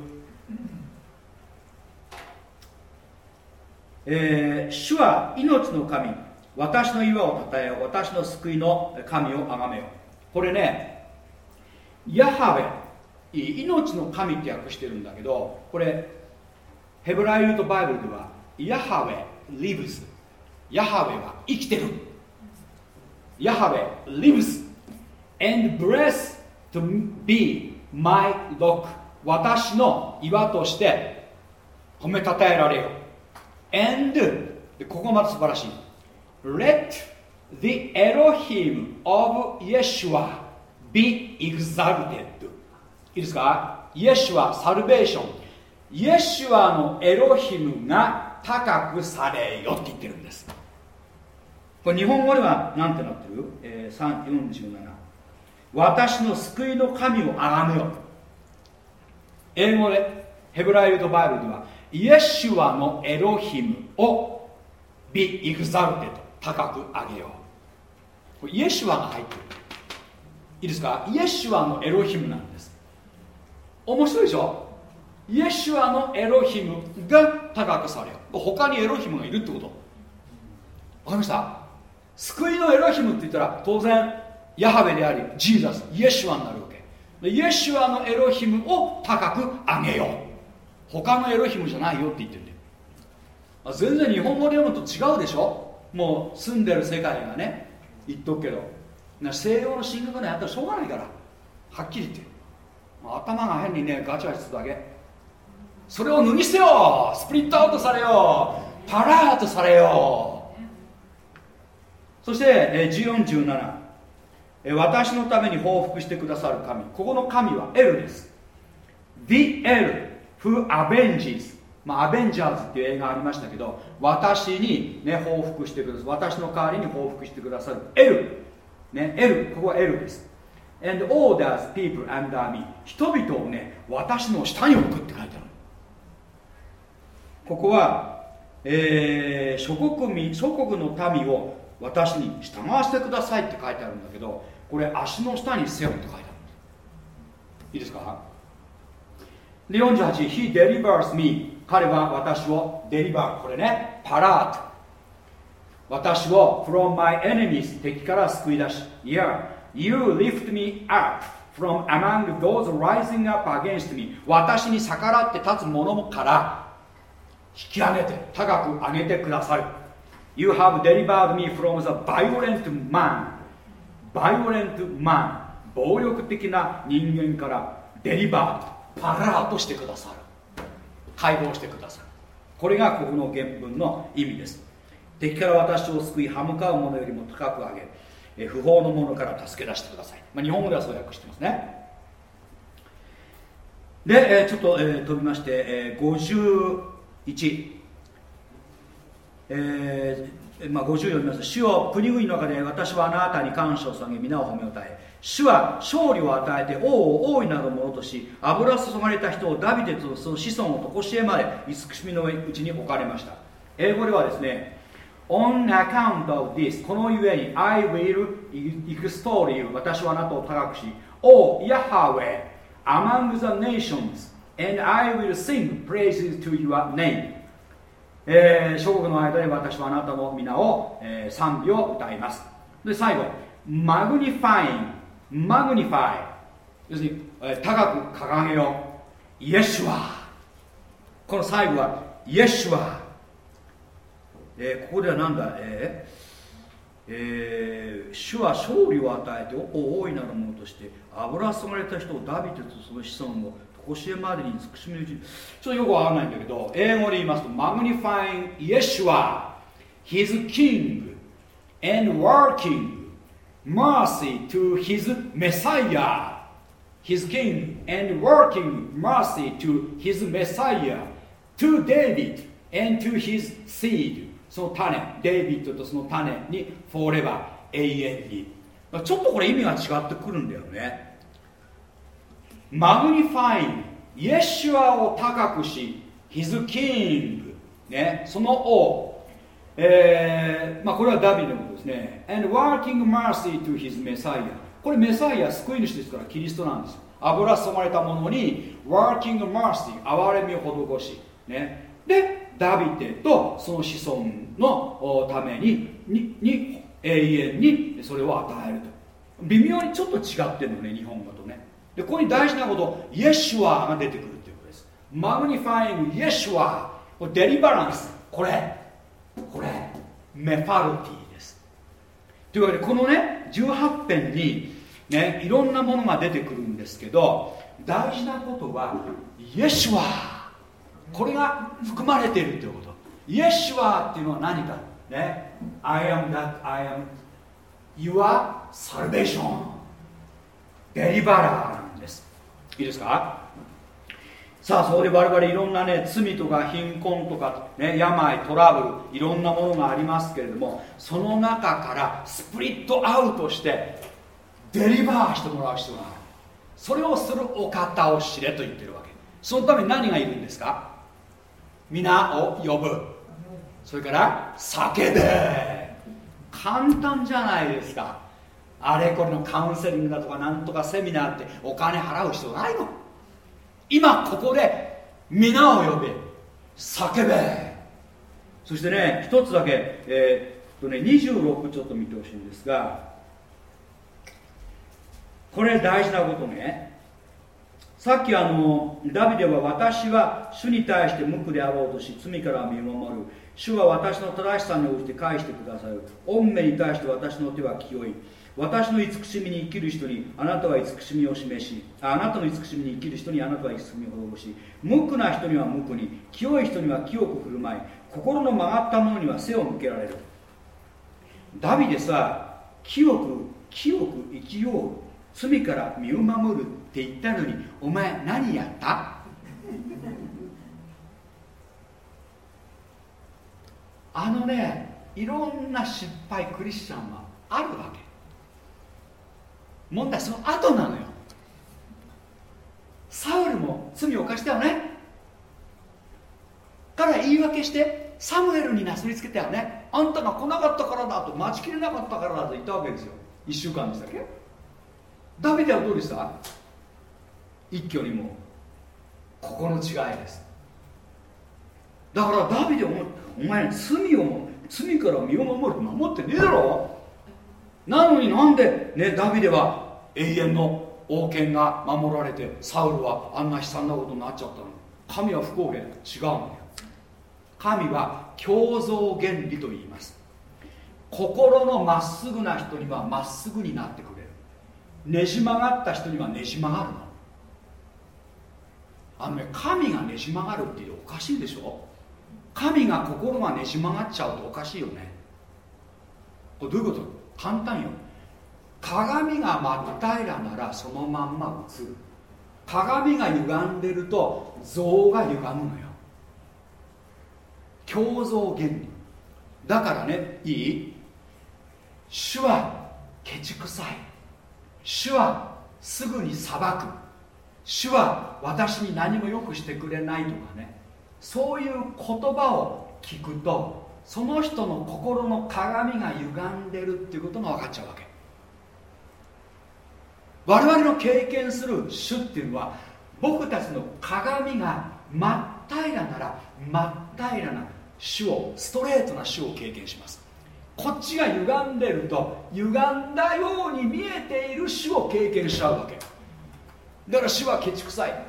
えー、主は命の神。私の岩をたたえよ私の救いの神を崇めよこれねヤハウェ。命の神って訳してるんだけどこれヘブライルとバイブルではヤハウェ lives ヤハウェは生きてる。ヤハウェ lives and bless to be my rock 私の岩として褒めたたえられよ and ここまで素晴らしい。Let the Elohim of Yeshua be exalted. いいですか？イエシュアサルベーションイエシュアのエロヒムが高くされよって言ってるんです。これ日本語では何てなってる、えー、47私の救いの神をあがめよ。英語でヘブライルドバイブルではイエシュアのエロヒムをビ・イグザルテと高く上げよう。イエシュアが入ってる。いいですか？イエシュアのエロヒムなんです。面白いでしょ？イエシュアのエロヒムが高くされよ他にエロヒムがいるってこと。わかりました？救いのエロヒムって言ったら当然ヤハウェでありジーザス。イエシュアになるわけ。イエシュアのエロヒムを高く上げよう。他のエロヒムじゃないよって言ってるんで、まあ、全然日本語で読むと違うでしょ？もう住んでる世界がね。言っとくけど。西洋の神学のやったらしょうがないから。はっきり言って。頭が変にねガチャガチャするだけ。それを脱ぎ捨てよ split out されよパラートされよそして、え1417私のために報復してくださる神。ここの神はエルです。The L who avenges? まあ、アベンジャーズっていう映画ありましたけど私に、ね、報復してくださる私の代わりに報復してくださる L、ね、L ここは L です。And orders people under me 人々をね私の下に置くって書いてある。ここは、えー、諸国民諸国の民を私に従わせてくださいって書いてあるんだけどこれ足の下にせよって書いてあるいいですか？で48 He delivers me 彼は私をデリバーこれねパラート私を from my enemies 敵から救い出し Yeah You lift me up from among those rising up against me 私に逆らって立つ者から引き上げて高く上げてくださる You have delivered me from the violent man violent man 暴力的な人間からデリバーパラーとしてくださる。解放してくださる。これがここの原文の意味です。敵から私を救い歯向かう者よりも高く上げ不法の者から助け出してください、まあ、日本語ではそう訳してますね。で、えちょっと、え飛びまして、え51、えーまあ、50読みます。主よ国々の中で私はあなたに感謝を下げ皆を褒め歌え。主は勝利を与えて王を大いなるものとし油注がれた人をダビデとその子孫を常しえまで慈しみのうちに置かれました。英語ではですね On account of this このゆえに I will extol you 私はあなたを高くし O Yahweh among the nations and I will sing praises to your name. えー、諸国の間で私はあなたの御名を、えー、賛美を歌います。で最後 magnify magnify 要するに、えー、高く掲げよう。イエシュアこの最後はイエシュアえー、ここでは何だ、えーえー、主は勝利を与えて大いなるものとして油注がれた人をダビデとその子孫を常しえまでに慈しみのうちにちょっとよくわからないんだけど英語で言いますと Magnifying Yeshua His King and working mercy to His Messiah His King and working mercy to His Messiah to David and to His seed その種デイビッドとその種にフォーレバー永遠にちょっとこれ意味が違ってくるんだよねマグニファインイエシュアを高くし His King ねその王えーまあ、これはダビデのですね and working mercy to his Messiah これメサイア救い主ですからキリストなんです油注がれたものに working mercy 憐れみを施しね。でダビデとその子孫のためににに永遠にそれを与えると。微妙にちょっと違ってるのね日本語とね。でここに大事なことイエシュアが出てくるっていうことです。マグニファイングイエシュアデリバランスこれ。これ。メファルティです。というわけでこのね18編にねいろんなものが出てくるんですけど大事なことはイエシュワこれが含まれているということ。イエシュワっていうのは何かね？I am that I am your salvation デリバラーなんです。いいですか？さあそこで我々いろんなね罪とか貧困とか、ね、病トラブルいろんなものがありますけれどもその中からスプリットアウトしてデリバーしてもらう必要がある。それをするお方を知れと言ってるわけ。そのために何がいるんですか？皆を呼ぶ。それから叫べ簡単じゃないですか。あれこれのカウンセリングだとかなんとかセミナーってお金払う必要ないの。今ここで皆を呼べ。叫べ。そしてね一つだけえー、っとね26ちょっと見てほしいんですがこれ大事なことね。さっきあのダビデは私は主に対して無垢であろうとし罪から身を守る。主は私の正しさに応じて返してくださる。御目に対して私の手は清い。私の慈しみに生きる人にあなたは慈しみを示しあなたの慈しみに生きる人にあなたは慈しみを施し無垢な人には無垢に清い人には清く振る舞い心の曲がった者には背を向けられる。ダビデさ清く清く生きよう罪から身を守るって言ったのにお前何やった？あのねいろんな失敗クリスチャンはあるわけ。問題その後なのよ。サウルも罪を犯したよね。から言い訳してサムエルになすりつけたよねあんたが来なかったからだと待ちきれなかったからだと言ったわけですよ。1週間でしたっけ？ダビデはどうでした？一挙にもここの違いです。だからダビデお前罪を罪から身を守る守ってねえだろ。なのになんでねダビデは永遠の王権が守られてサウルはあんな悲惨なことになっちゃったの。神は不公平違うんだよ。神は共造原理と言います。心のまっすぐな人にはまっすぐになってくれる。ねじ曲がった人にはねじ曲がるの。あのね神がねじ曲がるっておかしいでしょ。神が心がねじ曲がっちゃうとおかしいよね。これどういうこと？簡単よ。鏡が真っ平らならそのまんま映る。鏡が歪んでると像が歪むのよ。共造原理。だからねいい？主はケチくさい。主はすぐに裁く。主は私に何もよくしてくれないとかね。そういう言葉を聞くとその人の心の鏡が歪んでるっていうことが分かっちゃうわけ。我々の経験する主っていうのは僕たちの鏡が真っ平らなら真っ平らな主をストレートな主を経験します。こっちが歪んでると歪んだように見えている主を経験しちゃうわけ。だから主はケチくさい。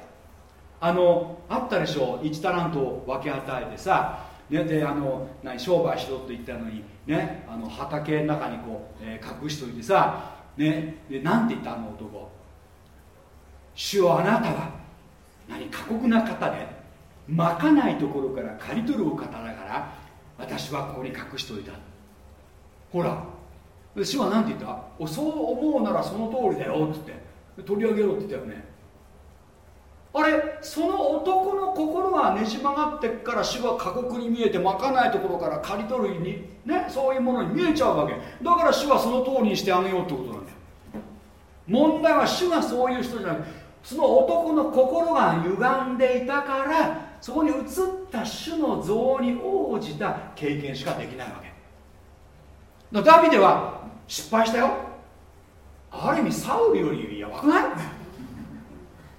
あのあったでしょ1タラントを分け与えてさね、であの何商売しろと言ったのに、ね、あの畑の中にこう、えー、隠しといてさ、ね、でなんて言ったあの男。主よあなたは何過酷な方でまかないところから刈り取るお方だから私はここに隠しといた。ほら主は何て言った？そう思うならその通りだよって言って。取り上げろって言ったよね。あれその男の心がねじ曲がってっから主は過酷に見えてまかないところから刈り取るにねそういうものに見えちゃうわけ。だから主はその通りにしてあげようってことなんだ問題は主がそういう人じゃなくその男の心が歪んでいたからそこに映った主の像に応じた経験しかできないわけ。ダビデは失敗したよ。ある意味サウルよりやばくない？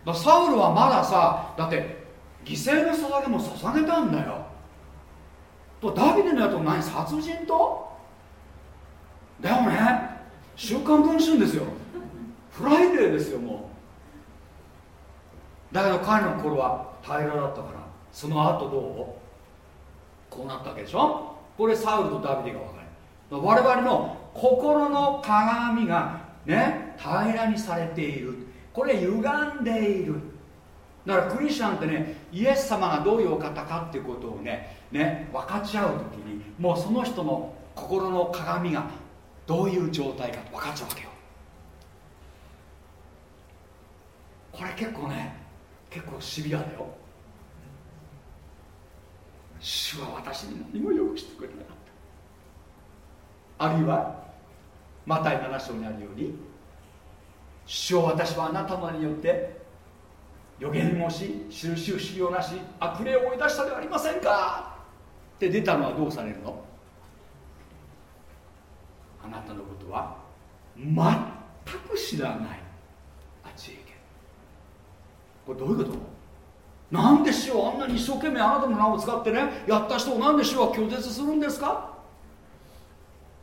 だサウルはまださだって犠牲の捧げも捧げたんだよ。とダビデのやつ何？殺人と？だよね。週刊文春ですよ。フライデーですよもう。だけど彼の頃は平らだったからその後どう？こうなったわけでしょ？これサウルとダビデが分かる。我々の心の鏡がね平らにされている。これ歪んでいる。だからクリスチャンってねイエス様がどういうお方かっていうことをねね分かち合う時にもうその人の心の鏡がどういう状態か分かっちゃうわけよ。これ結構ね結構シビアだよ。主は私に何もよくしてくれなかった。あるいはマタイ7章にあるように主を私はあなたのによって予言もし印不思議をなし悪霊を追い出したではありませんか。って出たのはどうされるの？あなたのことは全く知らない。これどういうこと？なんで主はあんなに一生懸命あなたの名を使ってねやった人をなんで主は拒絶するんですか？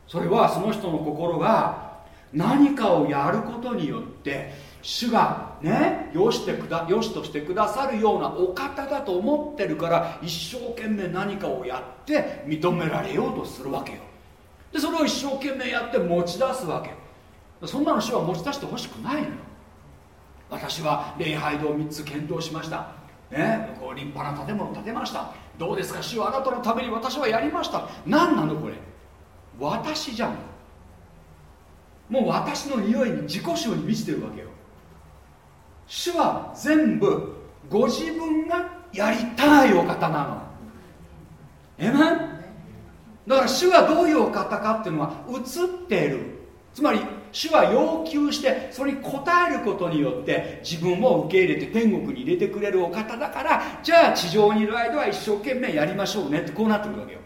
それはその人の心が何かをやることによって主がねよしてくだよしとしてくださるようなお方だと思ってるから一生懸命何かをやって認められようとするわけよ。でそれを一生懸命やって持ち出すわけ。そんなの主は持ち出してほしくないのよ。私は礼拝堂3つ検討しました。ねこう立派な建物建てました。どうですか？主はあなたのために私はやりました。何なのこれ？私じゃん。もう私の匂いに自己臭に満ちてるわけよ。主は全部ご自分がやりたいお方なの。えめだから主はどういうお方かっていうのは映っている。つまり主は要求してそれに応えることによって自分も受け入れて天国に入れてくれるお方だからじゃあ地上にいる間は一生懸命やりましょうねってこうなってくるわけよ。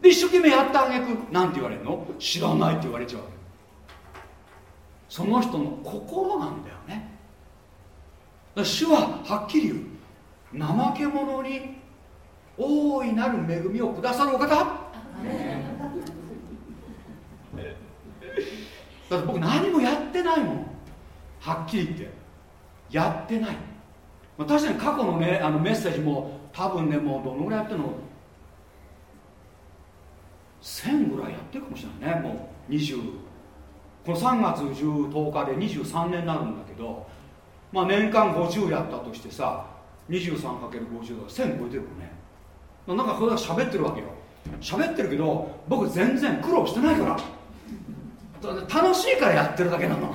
で一生懸命やったあげくなんて言われるの？知らないって言われちゃうわけ。その人の心なんだよね。だから主ははっきり言う。怠け者に大いなる恵みをくださるお方。だって僕何もやってないもん。はっきり言って。やってない、まあ、確かに過去のねあのメッセージも多分ねもうどのぐらいやってるの？1000ぐらいやってるかもしれないね。もう20この3月10日で23年になるんだけどまあ年間50やったとしてさ 23×50 だから1000超えてるもんね。なんかこれは喋ってるわけよ。喋ってるけど僕全然苦労してないから。楽しいからやってるだけなの。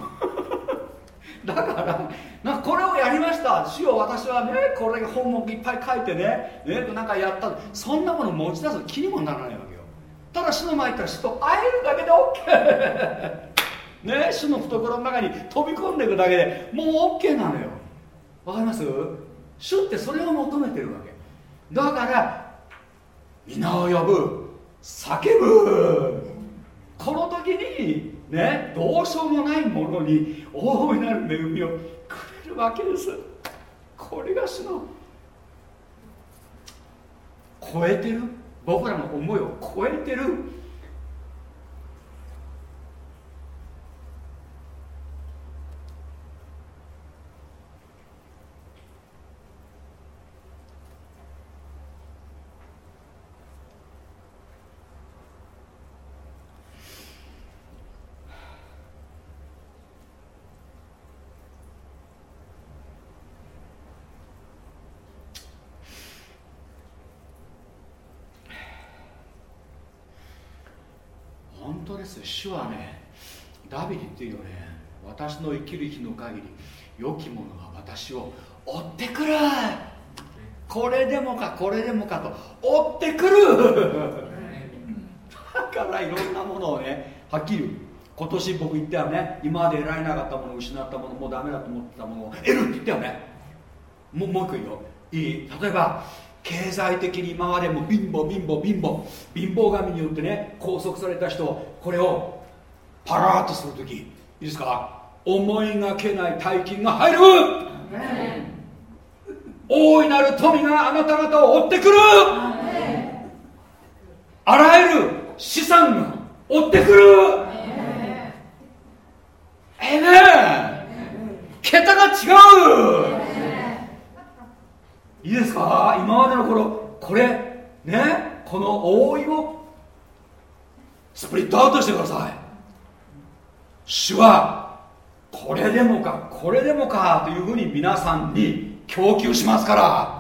[LAUGHS] だからなんかこれをやりました。主よ私はねこれ本もいっぱい書いてねねなんかやったそんなもの持ち出す気にもならないわけよ。ただ主の前行ったら主と会えるだけで OK [LAUGHS] ね主の懐の中に飛び込んでいくだけでもう OK なのよ。わかります？主ってそれを求めてるわけ。だから皆を呼ぶ叫ぶ。この時にねどうしようもないものに大いなる恵みをくれるわけです。これが主の超えてる。僕らの思いを超えてるです主はねダビデっていうよね私の生きる日の限り良きものが私を追ってくる。これでもかこれでもかと追ってくる。だからいろんなものをねはっきり今年僕言ったよね。今まで得られなかったもの失ったものもうダメだと思ってたものを得るって言ったよね。もうもう一個言うよ。いい？例えば経済的に今までも貧乏貧乏貧乏。貧乏神によってね拘束された人これをパラーっとする時いいですか？思いがけない大金が入る。大いなる富があなた方を追ってくる。あらゆる資産が追ってくる。ええ。ね桁が違う。いいですか？今までの頃これね？この覆いをスプリットアウトしてください。主はこれでもかこれでもかというふうに皆さんに供給しますから。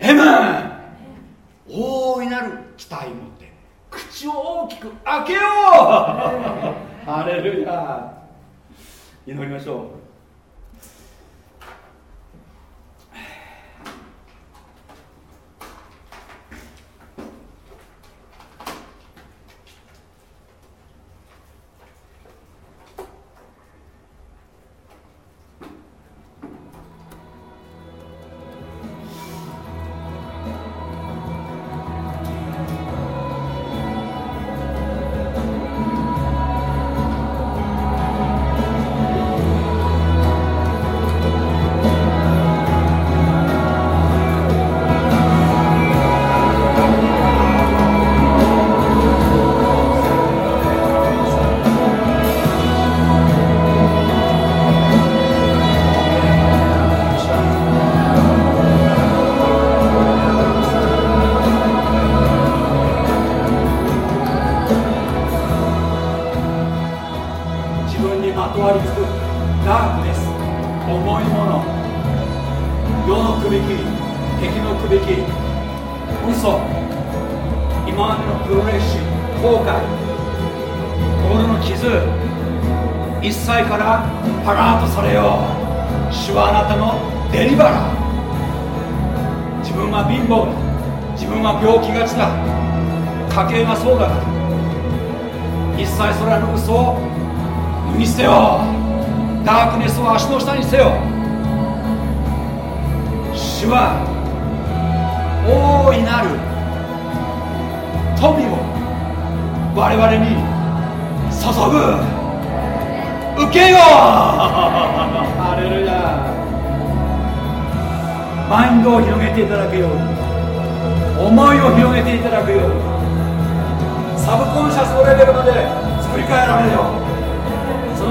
エム大いなる期待を持って口を大きく開けよう。[LAUGHS] ハレルヤ祈りましょう。まとわりつくダークです。重いもの。世の首切り敵の首切り嘘。今までのプロレッシュ後悔心の傷。一切からパラーとされよう。主はあなたのデリバラー。自分は貧乏だ。自分は病気がちだ。家計がそうだから。一切それらの嘘。を見せよダークネスを足の下にせよ。主は大いなる富を我々に注ぐ。受けよう。[LAUGHS] ハレルヤ。マインドを広げていただくよう思いを広げていただくようサブコンシャスのレベルまで作り変えられるよ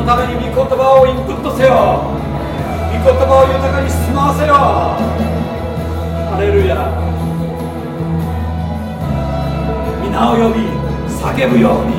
ために御言葉をインプットせよ。御言葉を豊かに住まわせよ。ハレルヤ。皆を呼び叫ぶように。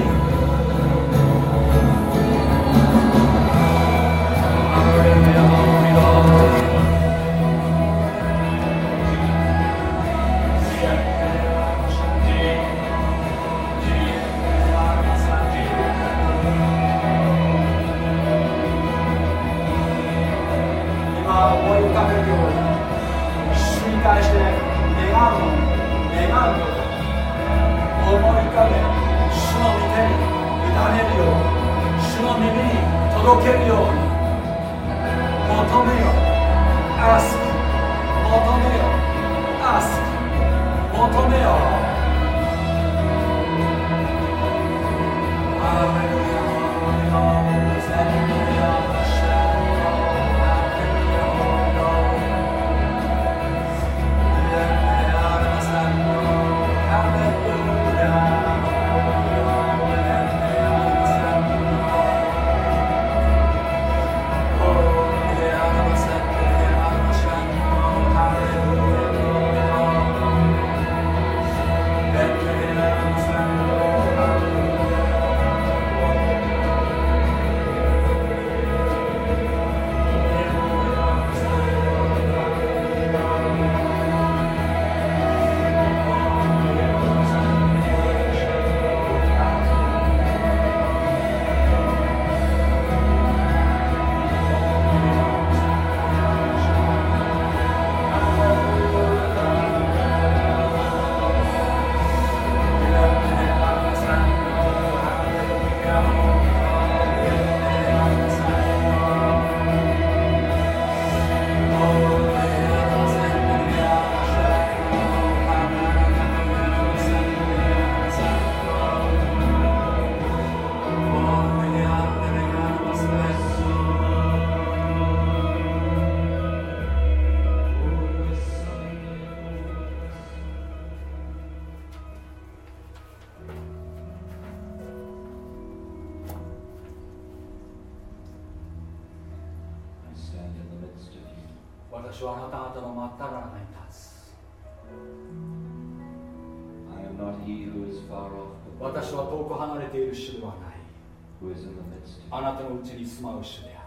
あなたのうちに住まう主である。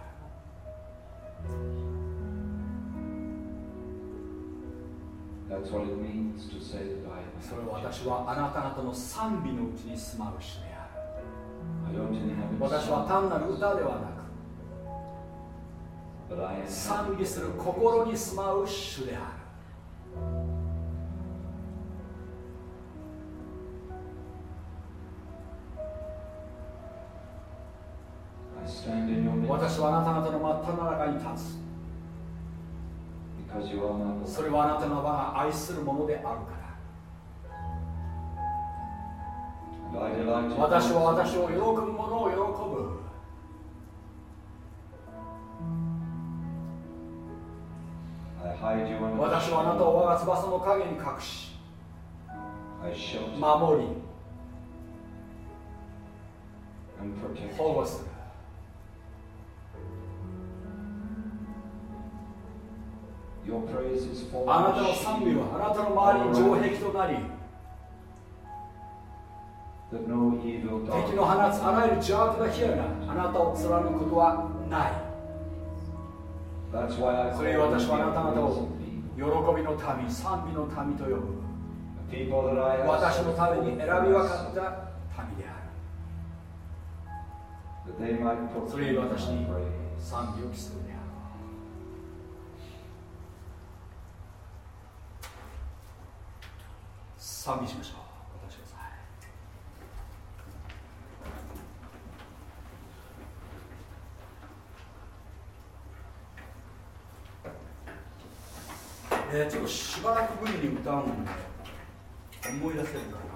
それは私はあなた方の賛美のうちに住まう主である。私は単なる歌ではなく賛美する心に住まう主である。私はあなた方の真っ只中に立つ。それはあなたの場が愛するものであるから。私は私を喜ぶ者を喜ぶ。私はあなたを我が翼の陰に隠し守り保護するあなたの賛美はあなたの周りに城壁となり敵の放つあらゆる邪悪な火矢があなたを貫くことはない。それ私はあなた方を喜びの民賛美の民と呼ぶ。私のために選び分かった民である。それ私に賛美を期する賛美しましょう。お立ちください。えー、ちょっとしばらくぶりに歌うんで思い出せるかな。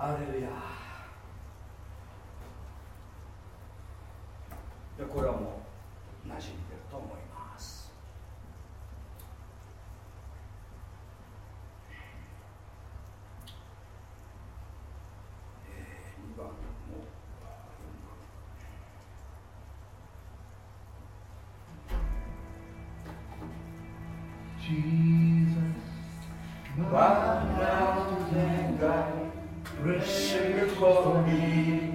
アレルヤでこれはもう馴染んでると思います。えー、2番も4番。Jesus, Recher for me,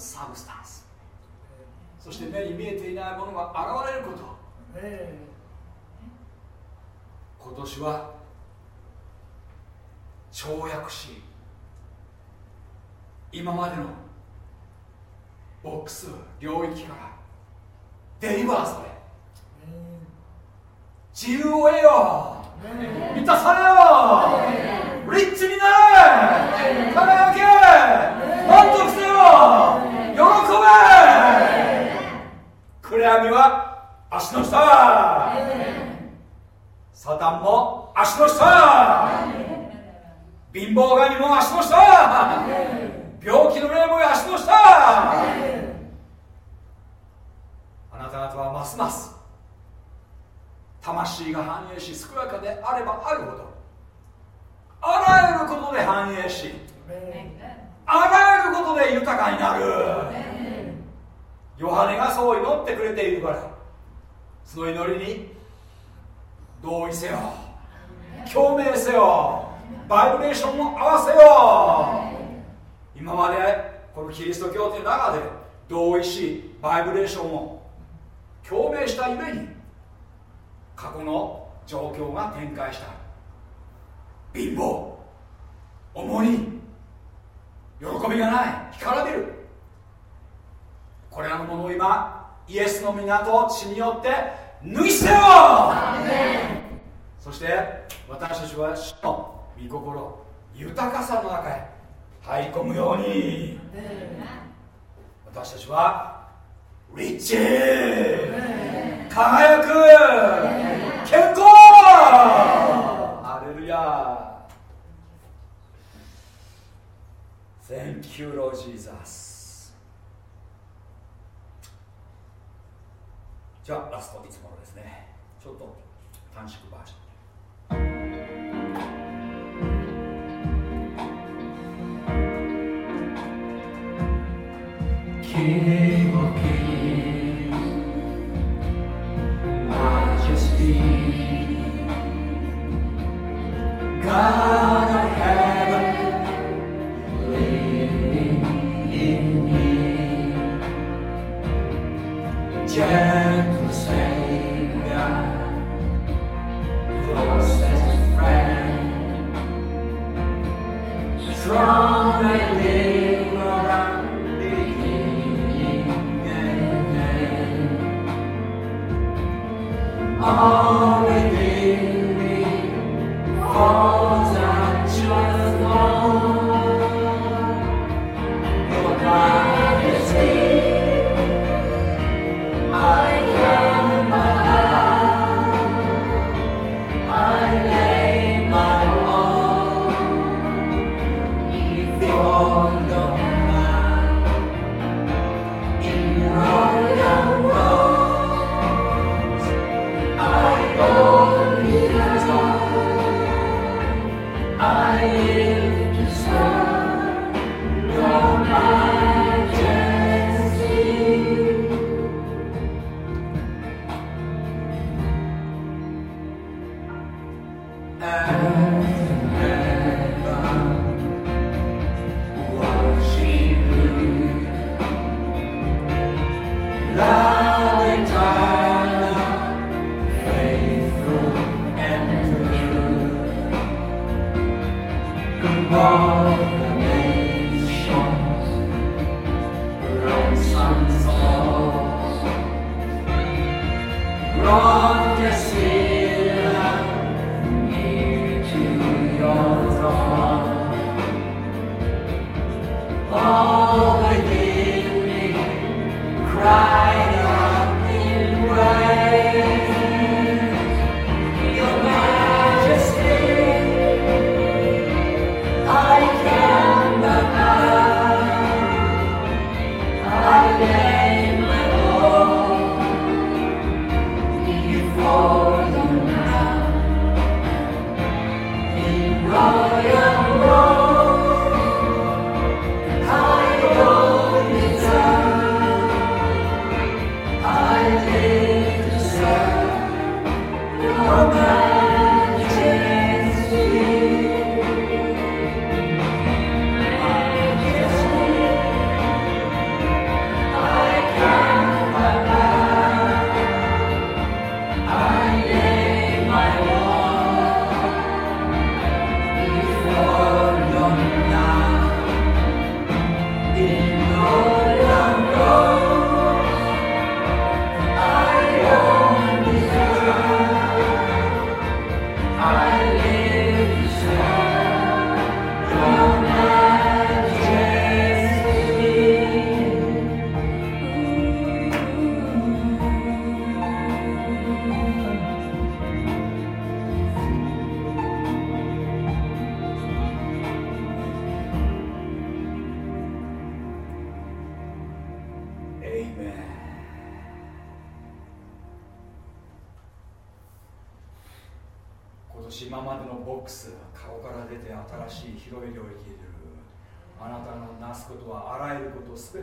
サブスタンス。そして目に見えていないものはが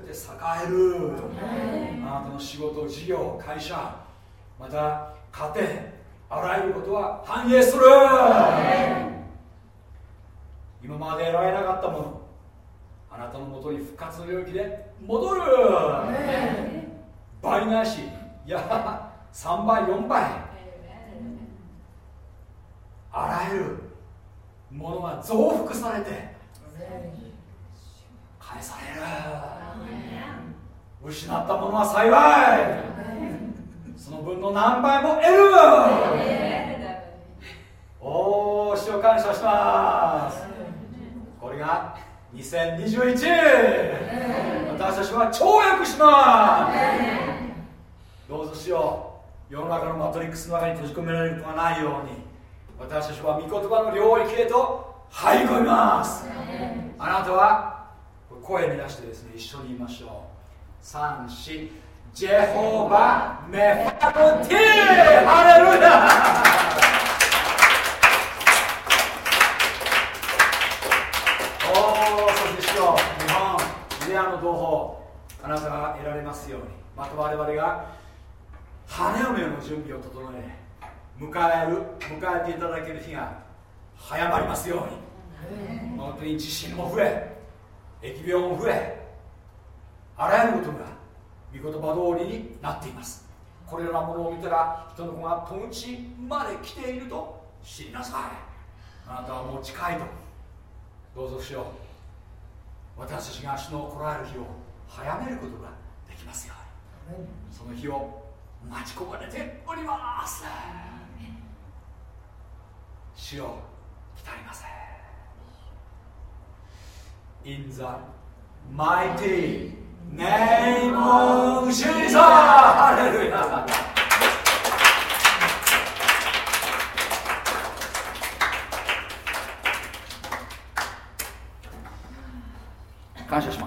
て栄える。あなたの仕事事業会社また家庭あらゆることは反映する。今まで得られなかったものあなたのもとに復活の領域で戻る。倍なしいや3倍4倍。あらゆるものが増幅されて返される。失ったものは幸い。その分の何倍も得る。おお主を感謝します。これが2021私たちは跳躍します。どうぞしよう。世の中のマトリックスの中に閉じ込められることがないように。私たちは御言葉の領域へと入り込みます。あなたは声に出してですね一緒に言いましょう。三四ジェホバメファルティー。ハレルヤおおそして主よ日本ジェアの同胞あなたが得られますようにまた我々が花嫁の準備を整え迎える迎えていただける日が早まりますように。本当に自信も増え疫病も増えあらゆることが御言葉通りになっていますこれらものを見たら人の子が戸口まで来ていると知りなさいあなたはもう近いと。どうぞしよ。う私たちが足のこられる日を早めることができますように。その日を待ち焦がれております。主を鍛えません。In the mighty name of Jesus! ハレルヤ感謝します